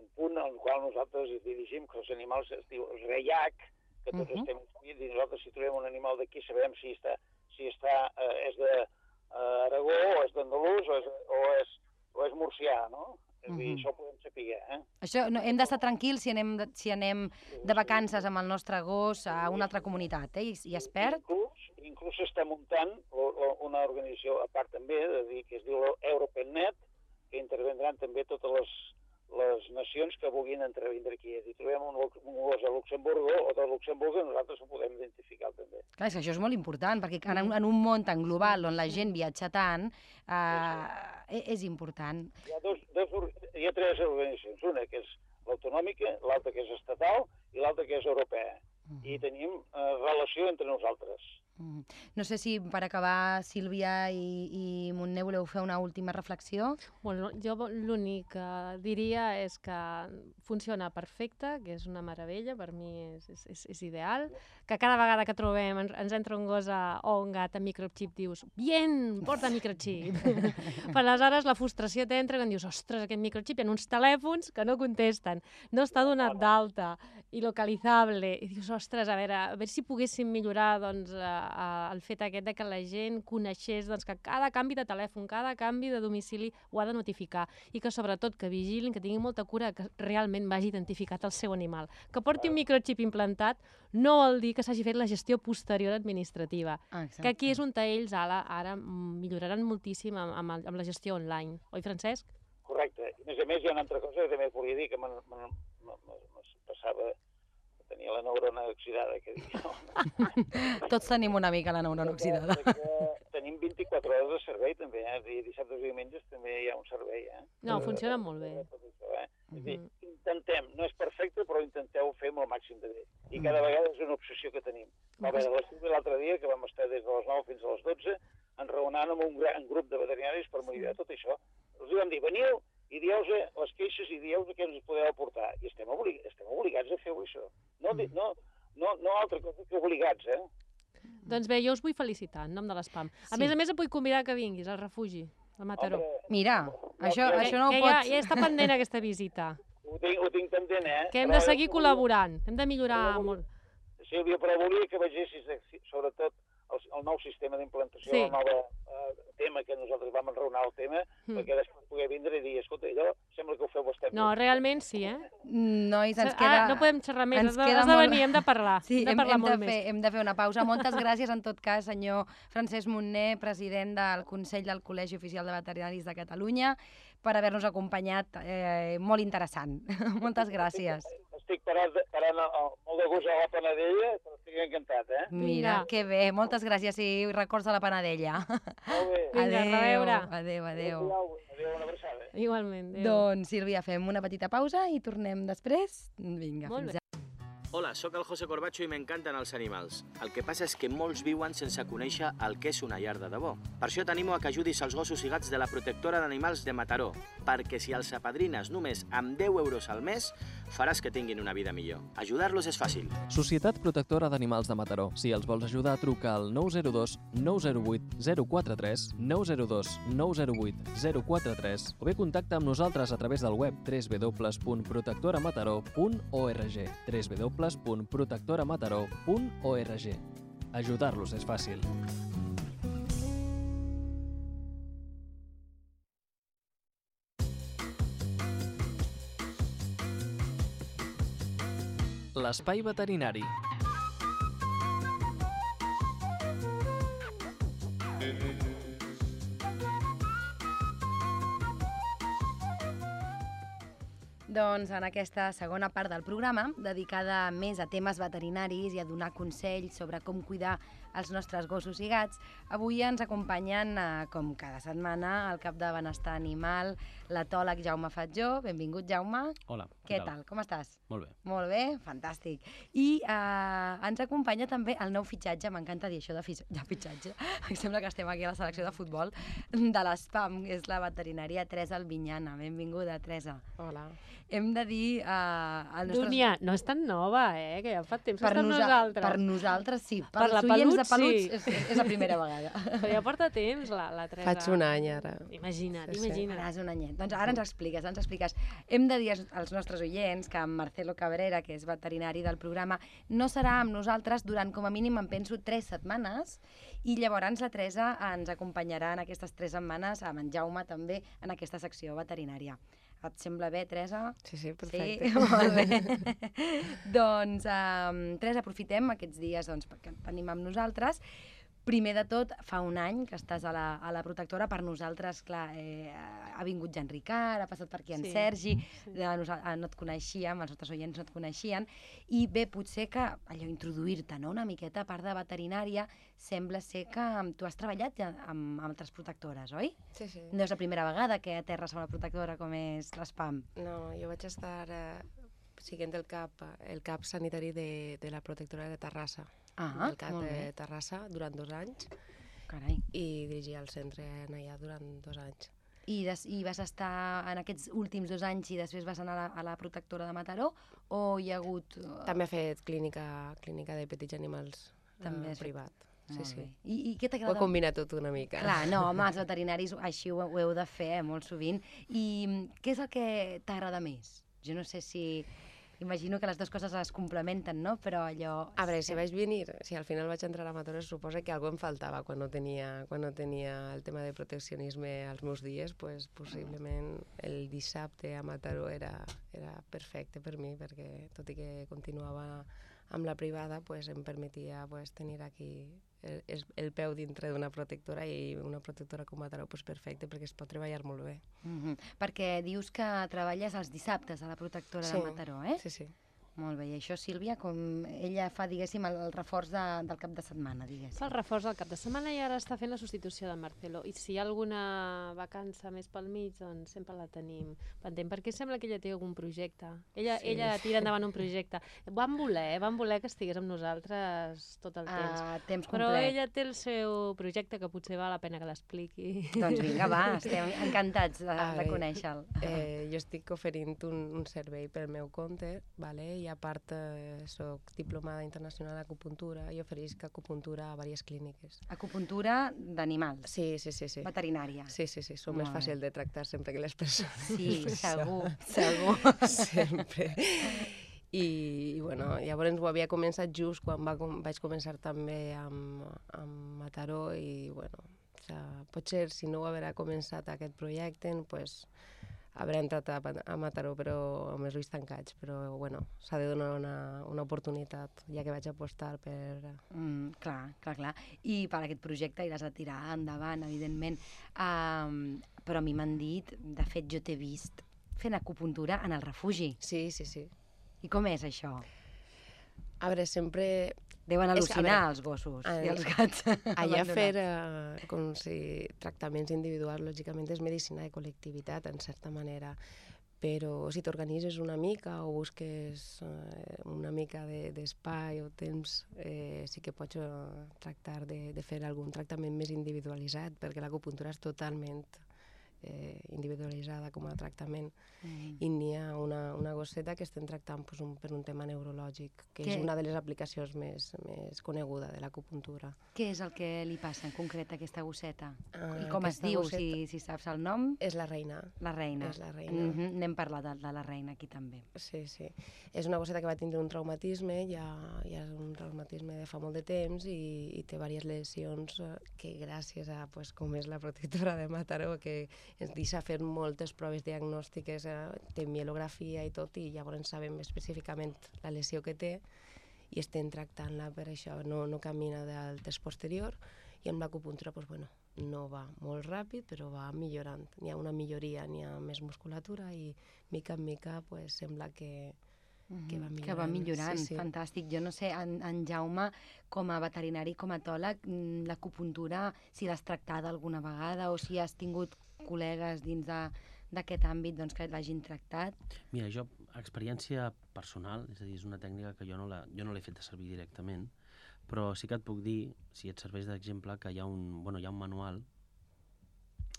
un punt al qual nosaltres ens dirigim, que els animals es diu REIAC, que tots uh. -huh. estem inscrits, i nosaltres si trobem un animal d'aquí sabem si està, si està eh, és de eh, Aragó, o és d'Andalús, o, és, o, és, o és murcià, no? És a dir, Mhm. això ho podem saber, eh? Això no, hem d'estar tranquils si anem, de, si anem de vacances amb el nostre gos a una altra comunitat, eh? I, i es perd. Inclús, inclús s'està muntant o- o una organització a part també, de dir, que es diu EuropenNet, que intervendran també totes les, les nacions que vulguin intervindre aquí. Si trobem un, un gos a Luxemburgo o de Luxemburgo, nosaltres ho podem identificar també. Clar, és que això és molt important, perquè en, un- en un món tan global on la gent viatja tant, eh, e- és important. Hi ha, dos, dos, hi ha tres organitzacions, una que és l'autonòmica, l'altra que és estatal i l'altra que és europea. I tenim eh, relació entre nosaltres. Mm. No sé si per acabar, Sílvia i, i Montner, voleu fer una última reflexió? Bueno, jo l'únic que diria és que funciona perfecte, que és una meravella, per mi és, és, és, ideal, que cada vegada que trobem ens, ens entra un gos a, o un gat amb microchip dius bien, porta microchip. Però aleshores la frustració t'entra quan dius ostres, aquest microchip hi ha uns telèfons que no contesten, no està donat d'alta i localitzable, i dius ostres, a veure, a veure si poguéssim millorar doncs, eh, eh, el fet aquest de que la gent coneixés doncs, que cada canvi de telèfon, cada canvi de domicili ho ha de notificar i que sobretot que vigilin, que tinguin molta cura que realment vagi identificat el seu animal. Que porti un microchip implantat no vol dir que s'hagi fet la gestió posterior administrativa, Ah, que aquí és on ells ara, ara mm, milloraran moltíssim amb, amb, el- amb la gestió online. Oi, Francesc? Correcte. A més a més, hi ha una altra cosa que també volia dir, que me'n- me- me- me passava tenia la neurona oxidada, que dic, no, Tots tenim una mica la neurona oxidada. tenim 24 hores de servei també, eh? I dissabtes i diumenges també hi ha un servei, eh? No, funciona molt bé. Eh? És a dir, Mhm. intentem, no és perfecte, però intenteu fer amb el màxim de bé. I Mm. cada vegada és una obsessió que tenim. Va haver la Sílvia l'altre dia, que vam estar des de les 9 fins a les 12, enraonant amb un gran grup de veterinaris per millorar tot això. Els vam dir, veniu i dieu les queixes i dieu què ens podeu aportar. I estem, oblig estem obligats a fer això. No, di- no, no, no altra cosa que obligats, eh? Doncs bé, jo us vull felicitar en nom de l'ESPAM. A Sí. més a més, et vull convidar que vinguis al refugi, a Mataró. Home, Mira, això, que- això no ho que pots... ja, ja està pendent aquesta visita. ho tinc, ho tinc pendent, eh? Que hem Però de seguir col·laborant, hem de millorar Però- molt. Sílvia, però volia que vegessis, si- sobretot, el, el nou sistema d'implantació, Sí. el nou eh, tema que nosaltres vam enraonar el tema, Mm. perquè després poder vindre i dir, escolta, allò sembla que ho feu bastant No, bé. realment sí, eh? Nois, ens Ah, queda... no podem xerrar més, ens has de, queda has de molt- venir, hem de parlar. Sí, hem de hem, parlar hem, de molt fer, més. hem de fer una pausa. Moltes gràcies, en tot cas, senyor Francesc Montner, president del Consell del Col·legi Oficial de Veterinaris de Catalunya, per haver-nos acompanyat. Eh, molt interessant. Moltes gràcies. Estic parant, parant el, el, molt de gust a la Panadella, però estic encantat, eh? Mira, Vinga. que bé. Moltes gràcies i records de la Panadella. Molt bé. Vinga, a reveure. Adéu, adéu. Adéu, adéu, una abraçada. Igualment. adéu. Doncs, Sílvia, fem una petita pausa i tornem després. Vinga, Molt fins bé. Hola, sóc el José Corbacho i m'encanten els animals. El que passa és que molts viuen sense conèixer el que és una llar de debò. Per això t'animo a que ajudis els gossos i gats de la protectora d'animals de Mataró, perquè si els apadrines només amb 10 euros al mes, faràs que tinguin una vida millor. Ajudar-los és fàcil. Societat Protectora d'Animals de Mataró. Si els vols ajudar, truca al 902 908 043 902 908 043 o bé contacta amb nosaltres a través del web www.protectoramataró.org www.protectoramataró.org Ajudar-los és fàcil. L'espai veterinari. Doncs en aquesta segona part del programa, dedicada més a temes veterinaris i a donar consells sobre com cuidar els nostres gossos i gats, avui ens acompanyen, eh, com cada setmana, el cap de benestar animal, l'etòleg Jaume Fatjó. Benvingut, Jaume. Hola, Què tal? Com estàs? Molt bé. Molt bé, fantàstic. I eh, ens acompanya també el nou fitxatge, m'encanta dir això de, fi de fitxatge, em sembla que estem aquí a la selecció de futbol, de l'ESPAM, que és la veterinària Teresa Albinyana. Benvinguda, Teresa. Hola. Hem de dir eh, al nostre... Dúnia, no és tan nova, eh? Que ja fa temps que per, està amb nosa- nosaltres. per nosaltres sí, per, Per la oients de Pelut, peluts sí. és, és la primera vegada. Però ja porta temps, la, la Teresa. Faig un any ara. Imagina't, Sí, sí. imagina't. Ara és un anyet. Doncs ara ens expliques, ens expliques. Hem de dir als- als nostres oients que en Marcelo Cabrera, que és veterinari del programa, no serà amb nosaltres durant com a mínim, em penso, tres setmanes, i llavors la Teresa ens acompanyarà en aquestes tres setmanes, amb en Jaume també, en aquesta secció veterinària. Et sembla bé, Teresa? Sí, sí, perfecte. Sí, molt bé. doncs, um, Teresa, aprofitem aquests dies doncs, perquè et tenim amb nosaltres. Primer de tot, fa un any que estàs a la, a la protectora. Per nosaltres, clar, eh, ha vingut Jan Ricard, ha passat per aquí en Sí, Sergi, sí. de eh, no et coneixíem, els nostres oients no et coneixien, i bé, potser que allò introduir-te no, una miqueta a part de veterinària, sembla ser que mm, tu has treballat ja amb, amb altres protectores, oi? Sí, sí. No és la primera vegada que aterres a una protectora com és l'ESPAM. No, jo vaig estar eh, siguent el cap, el cap sanitari de, de la protectora de Terrassa. Ah, del CAT de. Terrassa durant dos anys Carai. i dirigia el centre en allà durant dos anys. I, des, I vas estar en aquests últims dos anys i després vas anar a la, a la protectora de Mataró o hi ha hagut... eh, També ha fet clínica, clínica de petits animals També eh, has fet- privat. Sí, Molt sí. bé. I, I què Ho he t'agrada? combinat tot una mica. Clar, no, home, els veterinaris així ho, ho heu de fer eh, molt sovint. I mm, què és el que t'agrada més? Jo no sé si... Imagino que les dues coses es complementen, no? Però allò... A veure, si vaig venir, si al final vaig entrar a es suposa que algú em faltava quan no tenia, quan no tenia el tema de proteccionisme als meus dies, pues, possiblement el dissabte a Mataró era, era perfecte per mi, perquè tot i que continuava amb la privada, pues, em permetia pues, tenir aquí el, el- peu dintre d'una protectora i una protectora com Mataró, pues, perfecte, perquè es pot treballar molt bé. Mm Perquè dius que treballes els dissabtes a la protectora Sí. de Mataró, eh? Sí, sí. Molt bé, i això, Sílvia, com ella fa, diguéssim, el, el reforç de, del cap de setmana, diguéssim. Fa el reforç del cap de setmana i ara està fent la substitució de Marcelo. I si hi ha alguna vacança més pel mig, doncs sempre la tenim pendent, perquè sembla que ella té algun projecte. Ella, Sí. ella tira endavant un projecte. Van voler, van voler que estigués amb nosaltres tot el temps. A temps Però complet. ella té el seu projecte que potser val la pena que l'expliqui. Doncs vinga, va, estem encantats de, A de conèixer-lo. Eh, jo estic oferint un, un servei pel meu compte, vale? I a part eh, soc diplomada internacional d'acupuntura i oferisc acupuntura a diverses clíniques. Acupuntura d'animals, Sí, sí, sí. sí. veterinària. Sí, sí, sí, som més Molt fàcil de tractar sempre que les persones. Sí, segur, segur. sempre. I, i bueno, llavors ho havia començat just quan va, vaig començar també amb, amb Mataró i bueno, o sea, potser si no ho haguera començat aquest projecte, pues, hauré entrat a, a Mataró però amb els ulls tancats, però bueno, s'ha de donar una, una oportunitat, ja que vaig apostar per... Mm, clar, clar, clar. I per aquest projecte iràs a tirar endavant, evidentment. Um, però a mi m'han dit, de fet jo t'he vist fent acupuntura en el refugi. Sí, sí, sí. I com és això? A veure, sempre Deuen al·lucinar veure, els gossos a- i els gats Allà fer eh, com si tractaments individuals, lògicament, és medicina de col·lectivitat, en certa manera. Però si t'organitzes una mica o busques eh, una mica de- d'espai de, o temps, eh, sí que pots eh, tractar de, de fer algun tractament més individualitzat, perquè l'acupuntura és totalment eh, individualitzada com a tractament Mm. i n'hi ha una, una gosseta que estem tractant pues, un, per un tema neurològic, que Què? és una de les aplicacions més, més coneguda de l'acupuntura. Què és el que li passa en concret a aquesta gosseta? Ah, I com es diu, gosseta si, si saps el nom? És la reina. La reina. És la reina. Mm -hmm. N'hem parlat de, de la reina aquí també. Sí, sí. És una gosseta que va tindre un traumatisme, ja, ja és un traumatisme de fa molt de temps i, i té diverses lesions eh, que gràcies a, pues, com és la protectora de Mataró, que ens deixa fer moltes proves diagnòstiques, eh, té mielografia i tot, i llavors sabem específicament la lesió que té i estem tractant-la per això. No, no camina del test posterior i amb l'acupuntura, pues, bueno, no va molt ràpid, però va millorant. N'hi ha una milloria, n'hi ha més musculatura i mica en mica pues, sembla que, que va Que va millorant, millorant, sí, sí. fantàstic. Jo no sé, en, en Jaume, com a veterinari, com a tòleg, mm, l'acupuntura, si l'has tractada alguna vegada o si has tingut col·legues dins de d'aquest àmbit doncs, que l'hagin tractat. Mira, jo, experiència personal, és a dir, és una tècnica que jo no la- jo no l'he fet servir directament, però sí que et puc dir, si et serveix d'exemple, que hi ha un, bueno, hi ha un manual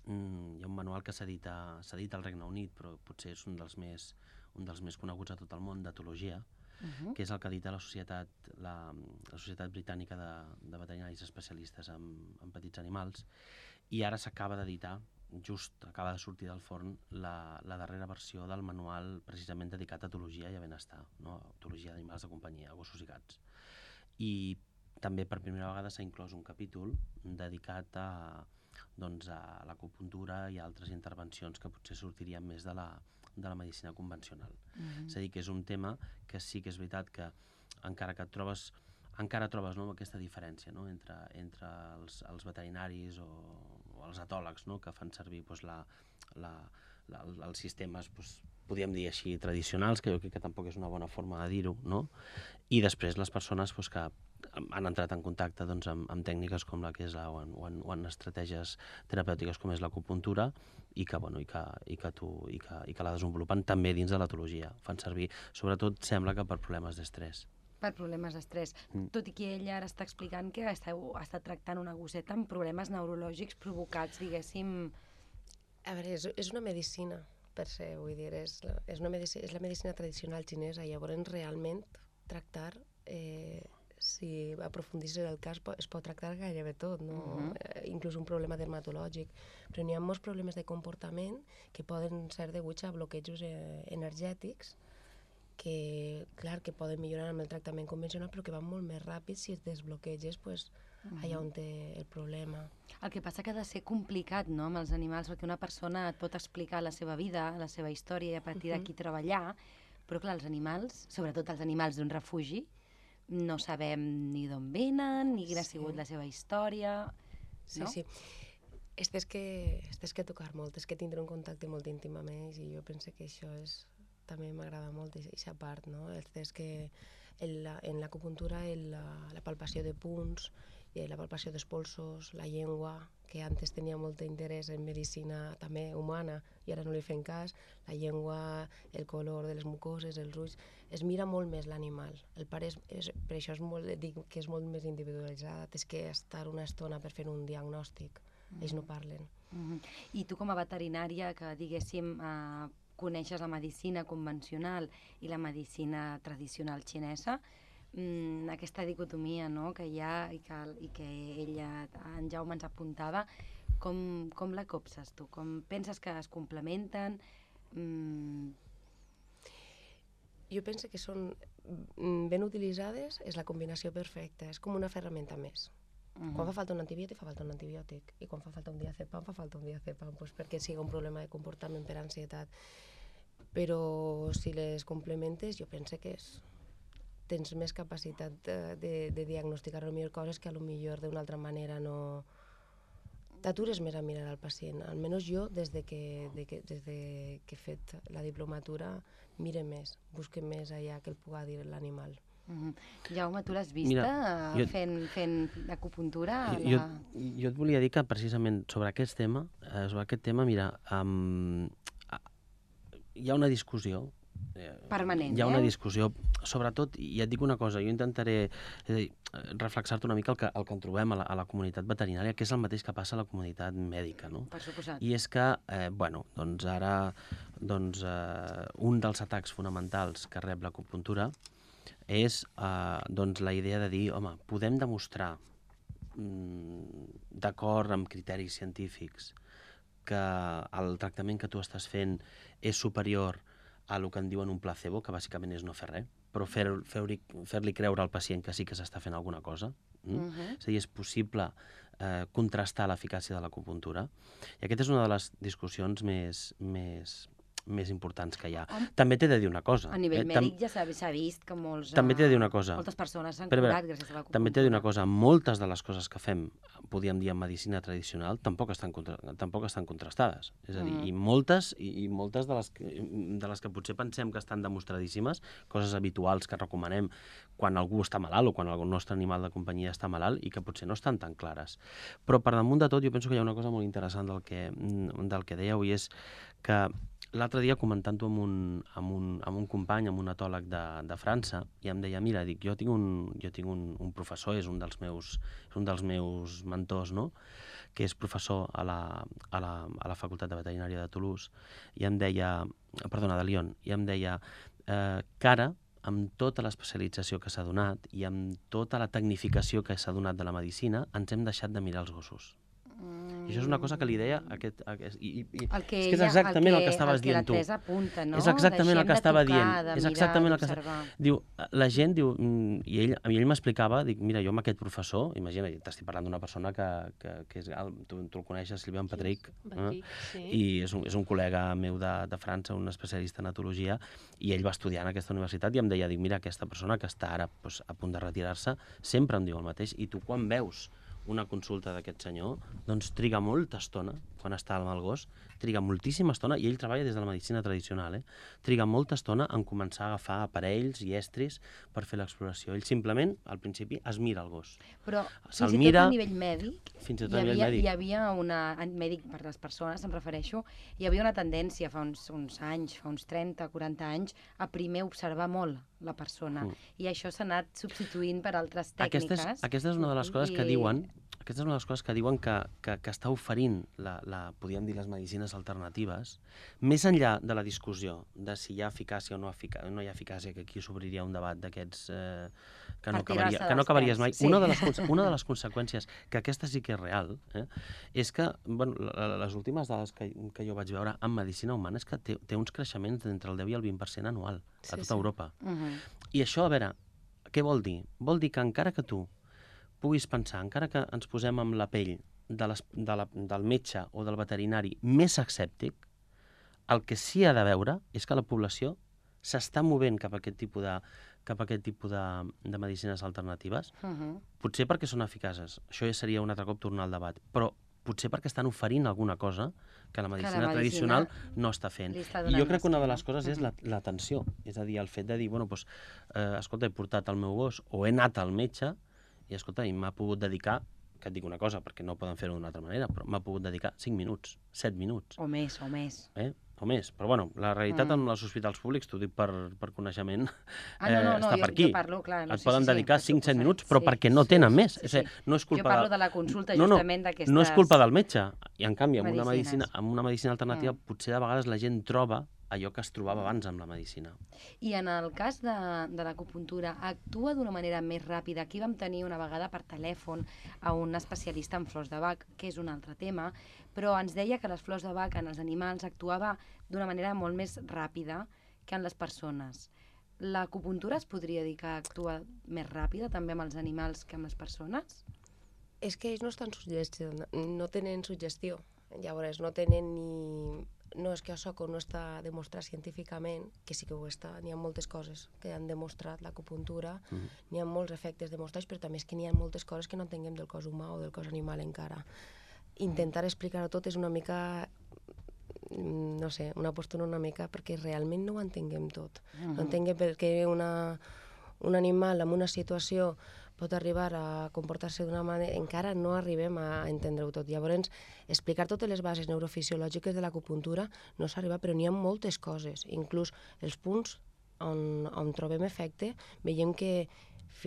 mm, hi ha un manual que s'edita s'edita al Regne Unit, però potser és un dels més, un dels més coneguts a tot el món, d'etologia, Uh -huh. que és el que edita la societat, la, la societat britànica de, de veterinaris especialistes en, en petits animals, i ara s'acaba d'editar, just acaba de sortir del forn, la, la darrera versió del manual precisament dedicat a etologia i a benestar, no? etologia d'animals de companyia, gossos i gats. I també per primera vegada s'ha inclòs un capítol dedicat a, doncs, a l'acupuntura i a altres intervencions que potser sortirien més de la, de la medicina convencional. Mhm. És a dir, que és un tema que sí que és veritat que encara que et trobes encara trobes no, aquesta diferència no, entre, entre els, els veterinaris o, o els etòlegs no, que fan servir doncs, la, la, la, els sistemes, doncs, podríem dir així, tradicionals, que jo crec que tampoc és una bona forma de dir-ho, no? i després les persones doncs, que han entrat en contacte doncs, amb, amb tècniques com la que és la, o, en, o, en, o en estratègies terapèutiques com és l'acupuntura i que, bueno, i que, i que, tu, i que, i que la desenvolupen també dins de l'etologia. Fan servir, sobretot sembla que per problemes d'estrès. Per problemes d'estrès. Mm. Tot i que ella ara està explicant que esteu, està tractant una gosseta amb problemes neurològics provocats, diguéssim... A veure, és, és una medicina, per se, vull dir, és, és, una medicina, és la medicina tradicional xinesa, llavors realment tractar, eh, si aprofundís en el cas, po- es pot tractar gairebé tot, no? Mhm. eh, inclús un problema dermatològic, però n'hi ha molts problemes de comportament que poden ser deguts a bloquejos eh, energètics que, clar, que poden millorar amb el tractament convencional, però que van molt més ràpid si es desbloqueges pues, allà on té el problema. El que passa que ha de ser complicat, no?, amb els animals, perquè una persona et pot explicar la seva vida, la seva història i a partir Mhm. d'aquí treballar, però clar, els animals, sobretot els animals d'un refugi, no sabem ni d'on venen, ni quina ha Sí. sigut la seva història... Sí, no? sí. Tens que, tens que tocar molt, és que tindre un contacte molt íntim amb ells i jo penso que això és, també m'agrada molt, aquesta part, no? És tens que en la, en l'acupuntura el- la, la palpació de punts, eh, la palpació dels polsos, la llengua, que antes tenia molt interès en medicina també humana i ara no li fem cas, la llengua, el color de les mucoses, els ulls, es mira molt més l'animal. El pare és, és, per això és molt, dic que és molt més individualitzat, és que estar una estona per fer un diagnòstic, ells no parlen. Mhm. I tu com a veterinària que, diguéssim, eh, coneixes la medicina convencional i la medicina tradicional xinesa, mm, aquesta dicotomia no?, que hi ha i que, i que ella, en Jaume ens apuntava, com, com la copses tu? Com penses que es complementen? Mm, Jo penso que són mm, ben utilitzades, és la combinació perfecta, és com una ferramenta més. mhm. Quan fa falta un antibiòtic, fa falta un antibiòtic. I quan fa falta un diazepam, fa falta un diazepam, pues perquè siga un problema de comportament per ansietat. Però si les complementes, jo penso que és, tens més capacitat de, de, de diagnosticar millor coses que a lo millor d'una altra manera no... T'atures més a mirar al pacient. Almenys jo, des de que, de que, des de que he fet la diplomatura, mire més, busque més allà que el puga dir l'animal. Mhm. Jaume, tu l'has vista Mira, eh, jo- fent, fent acupuntura? Jo, La... jo et volia dir que precisament sobre aquest tema, eh, sobre aquest tema, mira, um, hi ha una discussió Permanent, hi ha una eh? discussió, sobretot, i et dic una cosa, jo intentaré reflexar-te una mica el que, el que en trobem a la, a la comunitat veterinària, que és el mateix que passa a la comunitat mèdica, no? Per suposat. I és que, eh, bueno, doncs ara doncs, eh, un dels atacs fonamentals que rep l'acupuntura és eh, doncs, la idea de dir, home, podem demostrar, mm, d'acord amb criteris científics, que el tractament que tu estàs fent és superior a el que en diuen un placebo, que bàsicament és no fer res, però fer-li fer fer creure al pacient que sí que s'està fent alguna cosa. Mm? Mhm. És a dir, és possible eh, contrastar l'eficàcia de l'acupuntura. I aquesta és una de les discussions més, més, més importants que hi ha. Home. També t'he de dir una cosa. A nivell eh, mèdic ja s'ha vist que molts... També t'he de dir una eh, cosa. Moltes persones s'han curat gràcies a l'acupuntura. També t'he de dir una cosa, moltes de les coses que fem, podríem dir en medicina tradicional, tampoc estan, contra, tampoc estan contrastades. És a dir, Mm. i moltes, i, i moltes de les, que, de les que potser pensem que estan demostradíssimes, coses habituals que recomanem quan algú està malalt o quan el nostre animal de companyia està malalt i que potser no estan tan clares. Però per damunt de tot jo penso que hi ha una cosa molt interessant del que, del que dèieu i és que l'altre dia comentant-ho amb, un, amb, un, amb un company, amb un etòleg de, de França, i em deia, mira, dic, jo tinc un, jo tinc un, un professor, és un dels meus, és un dels meus mentors, no?, que és professor a la, a la, a la Facultat de Veterinària de Toulouse, i em deia, perdona, de Lyon, i em deia eh, que ara, amb tota l'especialització que s'ha donat i amb tota la tecnificació que s'ha donat de la medicina, ens hem deixat de mirar els gossos. I això és una cosa que li deia aquest... aquest i, i, i, El que és que és ella- exactament el que, el estaves que la dient tu. Apunta, no? És exactament el Deixem que de estava tocar, dient. És mirar, exactament el que d'observar. Diu, la gent diu, mm, i ell, i ell m'explicava, dic, mira, jo amb aquest professor, imagina, t'estic parlant d'una persona que, que, que és, el, tu, tu el coneixes, Silvia Patrick, Patrick, sí. i és un, és un col·lega meu de, de França, un especialista en etologia, i ell va estudiar en aquesta universitat i em deia, dic, mira, aquesta persona que està ara pues, a punt de retirar-se, sempre em diu el mateix, i tu quan veus una consulta d'aquest senyor, doncs triga molta estona, quan està amb el gos, triga moltíssima estona, i ell treballa des de la medicina tradicional, eh? triga molta estona en començar a agafar aparells i estris per fer l'exploració. Ell simplement, al principi, es mira el gos. Però fins i tot mira, a nivell mèdic, fins i tot hi havia, mèdic. hi havia una... Mèdic per les persones, em refereixo. Hi havia una tendència fa uns, uns anys, fa uns 30, 40 anys, a primer observar molt la persona. Mm. I això s'ha anat substituint per altres Aquesta tècniques. és, aquesta és una de les coses que diuen aquesta és una de les coses que diuen que, que, que està oferint, la, la, podríem dir, les medicines alternatives, més enllà de la discussió de si hi ha eficàcia o no, efica no hi ha eficàcia, que aquí s'obriria un debat d'aquests eh, que, no acabaria, que no acabaries mai. sí. Una, de les, una de les conseqüències, que aquesta sí que és real, eh, és que bueno, les últimes dades que, que jo vaig veure en medicina humana és que té, té uns creixements d'entre el 10 i el 20% anual a Sí, tota sí. Europa. Mhm. I això, a veure, què vol dir? Vol dir que encara que tu puguis pensar, encara que ens posem amb la pell de les, de la, del metge o del veterinari més escèptic, el que sí ha de veure és que la població s'està movent cap a aquest tipus de, cap a aquest tipus de, de medicines alternatives, Mhm. potser perquè són eficaces, això ja seria un altre cop tornar al debat, però potser perquè estan oferint alguna cosa que la medicina, medicina tradicional no està fent. està I jo crec que una de les coses és Mhm. la- l'atenció, és a dir, el fet de dir, bueno, doncs, eh, escolta, he portat el meu gos o he anat al metge i, escolta, i m'ha pogut dedicar, que et dic una cosa, perquè no poden fer-ho d'una altra manera, però m'ha pogut dedicar 5 minuts, 7 minuts, O més, o més. eh? o més. Però, bueno, la realitat Mm. amb els hospitals públics, t'ho dic per, per coneixement, Ah, no, no, no, està jo, per aquí. jo parlo, clar, no, et sí, poden sí, dedicar per 5-7 suposat. minuts, però Sí, perquè no sí, tenen sí, més. sí, sí. no és Jo culpa parlo de... la consulta no, no, justament d'aquestes... no és culpa del metge. I, en canvi, amb una, medicina, amb una medicina alternativa, Mm. potser de vegades la gent troba allò que es trobava abans amb la medicina. I en el cas de, de l'acupuntura, actua d'una manera més ràpida. Aquí vam tenir una vegada per telèfon a un especialista en flors de bac, que és un altre tema, però ens deia que les flors de bac en els animals actuava d'una manera molt més ràpida que en les persones. L'acupuntura es podria dir que actua més ràpida també amb els animals que amb les persones? És que ells no estan suggestion... no tenen suggestió. Llavors, no tenen ni... No és que això no està demostrat científicament, que sí que ho està. N'hi ha moltes coses que han demostrat l'acupuntura, Mhm. n'hi ha molts efectes demostrats, però també és que n'hi ha moltes coses que no entenguem del cos humà o del cos animal encara. Intentar explicar-ho tot és una mica mm, no sé, una postura una mica perquè realment no ho entenguem tot. No entenguem per què una, un animal en una situació pot arribar a comportar-se d'una manera... Encara no arribem a entendre-ho tot. Llavors, explicar totes les bases neurofisiològiques de l'acupuntura no s'arriba, però n'hi ha moltes coses. Inclús els punts on, on trobem efecte, veiem que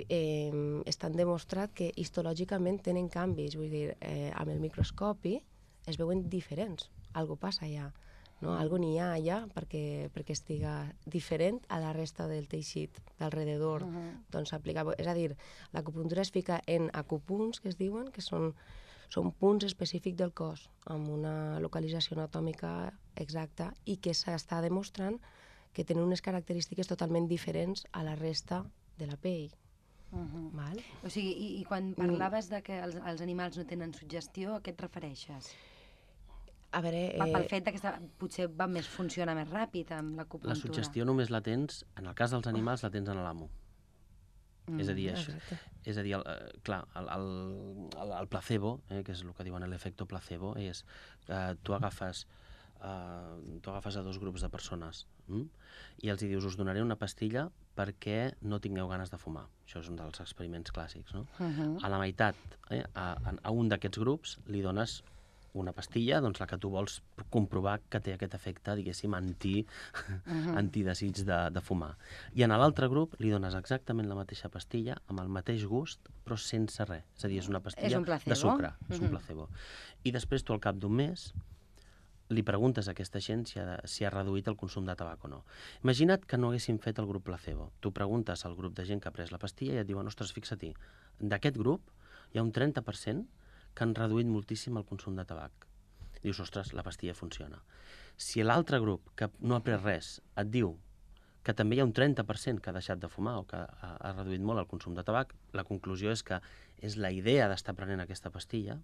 eh, estan demostrat que histològicament tenen canvis. Vull dir, eh, amb el microscopi es veuen diferents. Algo passa allà. No? Algo n'hi ha allà perquè, perquè estiga diferent a la resta del teixit d'alrededor Uh -huh. doncs. És a dir, l'acupuntura es fica en acupunts, que es diuen, que són, són punts específics del cos, amb una localització anatòmica exacta i que s'està demostrant que tenen unes característiques totalment diferents a la resta de la pell. Uh -huh. Val? O sigui, i, i quan parlaves de que els, els animals no tenen suggestió, a què et refereixes? A veure... Eh... Pel fet que potser va més, funciona més ràpid amb l'acupuntura. La suggestió només la tens, en el cas dels animals, la tens en l'amo. Mm, és a dir, això, Exacte. és a dir, el, eh, clar, el, el, el, el placebo, eh, que és el que diuen l'efecte placebo, és que tu agafes eh, tu agafes a dos grups de persones mm? i els hi dius, us donaré una pastilla perquè no tingueu ganes de fumar. Això és un dels experiments clàssics, no? Uh -huh. A la meitat, eh, a, a- a un d'aquests grups, li dones una pastilla, doncs la que tu vols comprovar que té aquest efecte, diguéssim, anti, Uh -huh. antidesig de, de fumar. I en l'altre grup li dones exactament la mateixa pastilla, amb el mateix gust, però sense res. És a dir, és una pastilla un placebo. de sucre, és Mhm. un placebo. I després tu, al cap d'un mes, li preguntes a aquesta gent si ha, si ha reduït el consum de tabac o no. Imagina't que no haguessin fet el grup placebo. Tu preguntes al grup de gent que ha pres la pastilla i et diuen, ostres, fixa-t'hi, d'aquest grup hi ha un 30% que han reduït moltíssim el consum de tabac. Dius, ostres, la pastilla funciona. Si l'altre grup, que no ha pres res, et diu que també hi ha un 30% que ha deixat de fumar o que ha, ha reduït molt el consum de tabac, la conclusió és que és la idea d'estar prenent aquesta pastilla,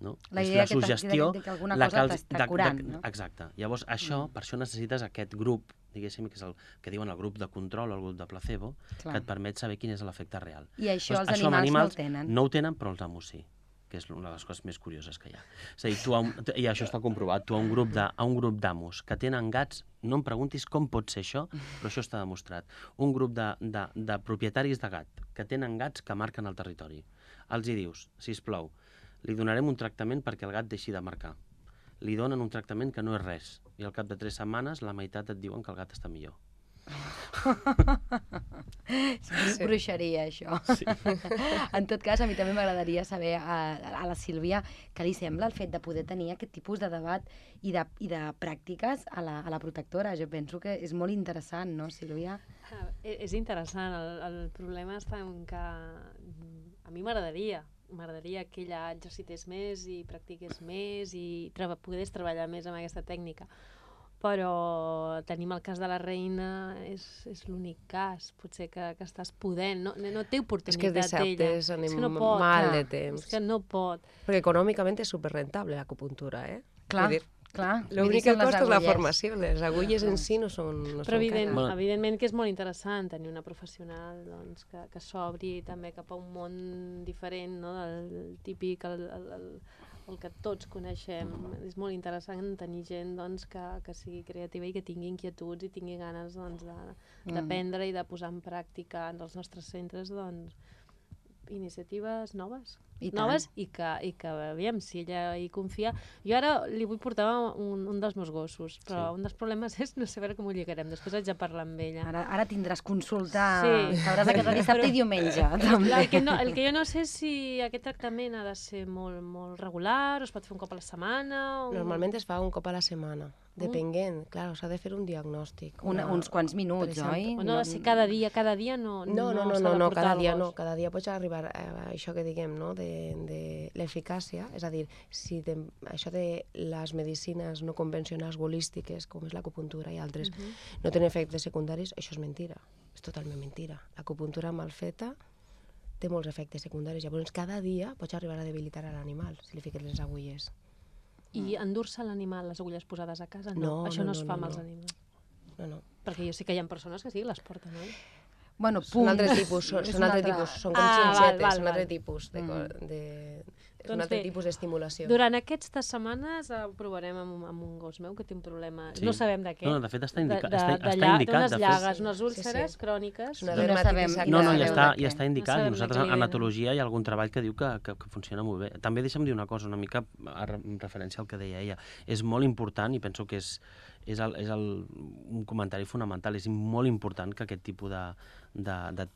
no? La és idea la que t'ha- suggestió de que alguna la cosa t'està de- de- curant, no? Exacte. Llavors, això, Mm. per això necessites aquest grup, diguéssim, que és el que diuen el grup de control o el grup de placebo, Clar. que et permet saber quin és l'efecte real. I això Doncs els això animals, animals no el tenen. No ho tenen, però els amos sí que és una de les coses més curioses que hi ha. És a dir, tu a un, i això està comprovat, tu a un grup de, a un grup d'amos que tenen gats, no em preguntis com pot ser això, però això està demostrat. Un grup de, de, de propietaris de gat que tenen gats que marquen el territori. Els hi dius, si plou, li donarem un tractament perquè el gat deixi de marcar. Li donen un tractament que no és res, i al cap de tres setmanes la meitat et diuen que el gat està millor. És bruixeria, això. Sí. en tot cas, a mi també m'agradaria saber a, a la Sílvia què li sembla el fet de poder tenir aquest tipus de debat i de, i de pràctiques a la, a la protectora. Jo penso que és molt interessant, no, Sílvia? Ah, e- És interessant, el, el problema està en que a mi m'agradaria, m'agradaria que ella exercités més i practiqués més i treba, pogués treballar més amb aquesta tècnica. Però tenim el cas de la reina, és, és l'únic cas, potser que, que estàs podent, no, no té És que oportunitat dissabte ella. anem és que no pot, mal clar. de temps. és que no pot. Perquè econòmicament és superrentable l'acupuntura, eh? Clar, Vull dir, clar. L'únic que costa és la formació, les agulles en si no són, no Però són evident, cares. Bueno. evidentment que és molt interessant tenir una professional doncs, que, que s'obri també cap a un món diferent no? del típic, el, el, el, el que tots coneixem. És molt interessant tenir gent doncs, que, que sigui creativa i que tingui inquietuds i tingui ganes doncs, Mm. i de posar en pràctica en els nostres centres doncs, iniciatives noves. I tant. noves i que, i que, aviam, si ella hi confia... Jo ara li vull portar un, un dels meus gossos, però Sí. un dels problemes és no saber com ho lligarem. Després haig de parlar amb ella. Ara, ara tindràs consulta, Sí. t'hauràs de quedar dissabte i diumenge, també. El que, no, el que jo no sé si aquest tractament ha de ser molt, molt regular, o es pot fer un cop a la setmana... O... Normalment es fa un cop a la setmana, depenent. Clar, s'ha de fer un diagnòstic. Una, uns quants minuts, oi? No de ser cada dia, cada dia no No, no, no, no, no, cada dia no, cada dia pots arribar a això que diguem, no?, de, de l'eficàcia, és a dir, si de, això de les medicines no convencionals holístiques, com és l'acupuntura i altres, Mhm. no tenen efectes secundaris, això és mentira, és totalment mentira. L'acupuntura mal feta té molts efectes secundaris, llavors cada dia pots arribar a debilitar l'animal si li fiques les agulles. I endur-se l'animal, les agulles posades a casa, no. No, Això no, no, es no, fa no, amb els no. animals. No, no. Perquè jo sé que hi ha persones que sí, les porten, oi? Bueno, Són punt. altre tipus, són, són altre tipus, són com Ah, val, xinxetes, val, són altre val. tipus de, co- de, és un Doncs altre bé, tipus d'estimulació. Durant aquestes setmanes ho provarem amb, amb un gos meu que té un problema. Sí. No sabem de què. No, no, de fet està, indica, de, de, està, de, està indicat. Unes De fet, llagues, Sí. unes Sí, sí. úlceres cròniques. Una no dermatitis sabem- No, no, ja està, ja està indicat. No nosaltres venen. Anatologia hi ha algun treball que diu que, que, que funciona molt bé. També deixa'm dir una cosa, una mica en referència al que deia ella. És molt important, i penso que és, és, el, és el, un comentari fonamental, és molt important que aquest tipus de, de, de,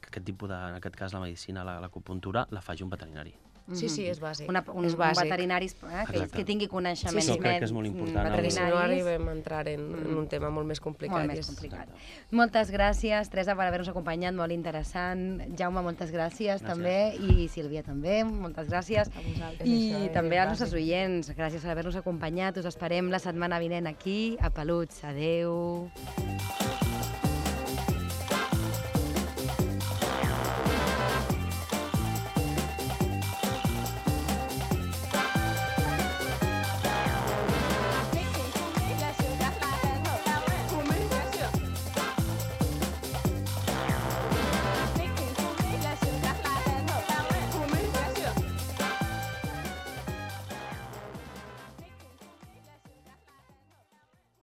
que aquest tipus de, en aquest cas la medicina, la- l'acupuntura, la faci un veterinari. Sí, sí, és bàsic. Una, un, és un bàsic. veterinari eh, que, Exacte. que tingui coneixements Sí, sí. Crec que és molt important, Perquè si no arribem a entrar en, en un tema molt més complicat. Molt més és- complicat. Moltes gràcies, Teresa, per haver-nos acompanyat, molt interessant. Jaume, moltes gràcies, Gràcies. també, i Sílvia també, moltes gràcies. A vosaltres. I Això és també als nostres oients, gràcies per haver-nos acompanyat. Us esperem la setmana vinent aquí, a Peluts. Adeu.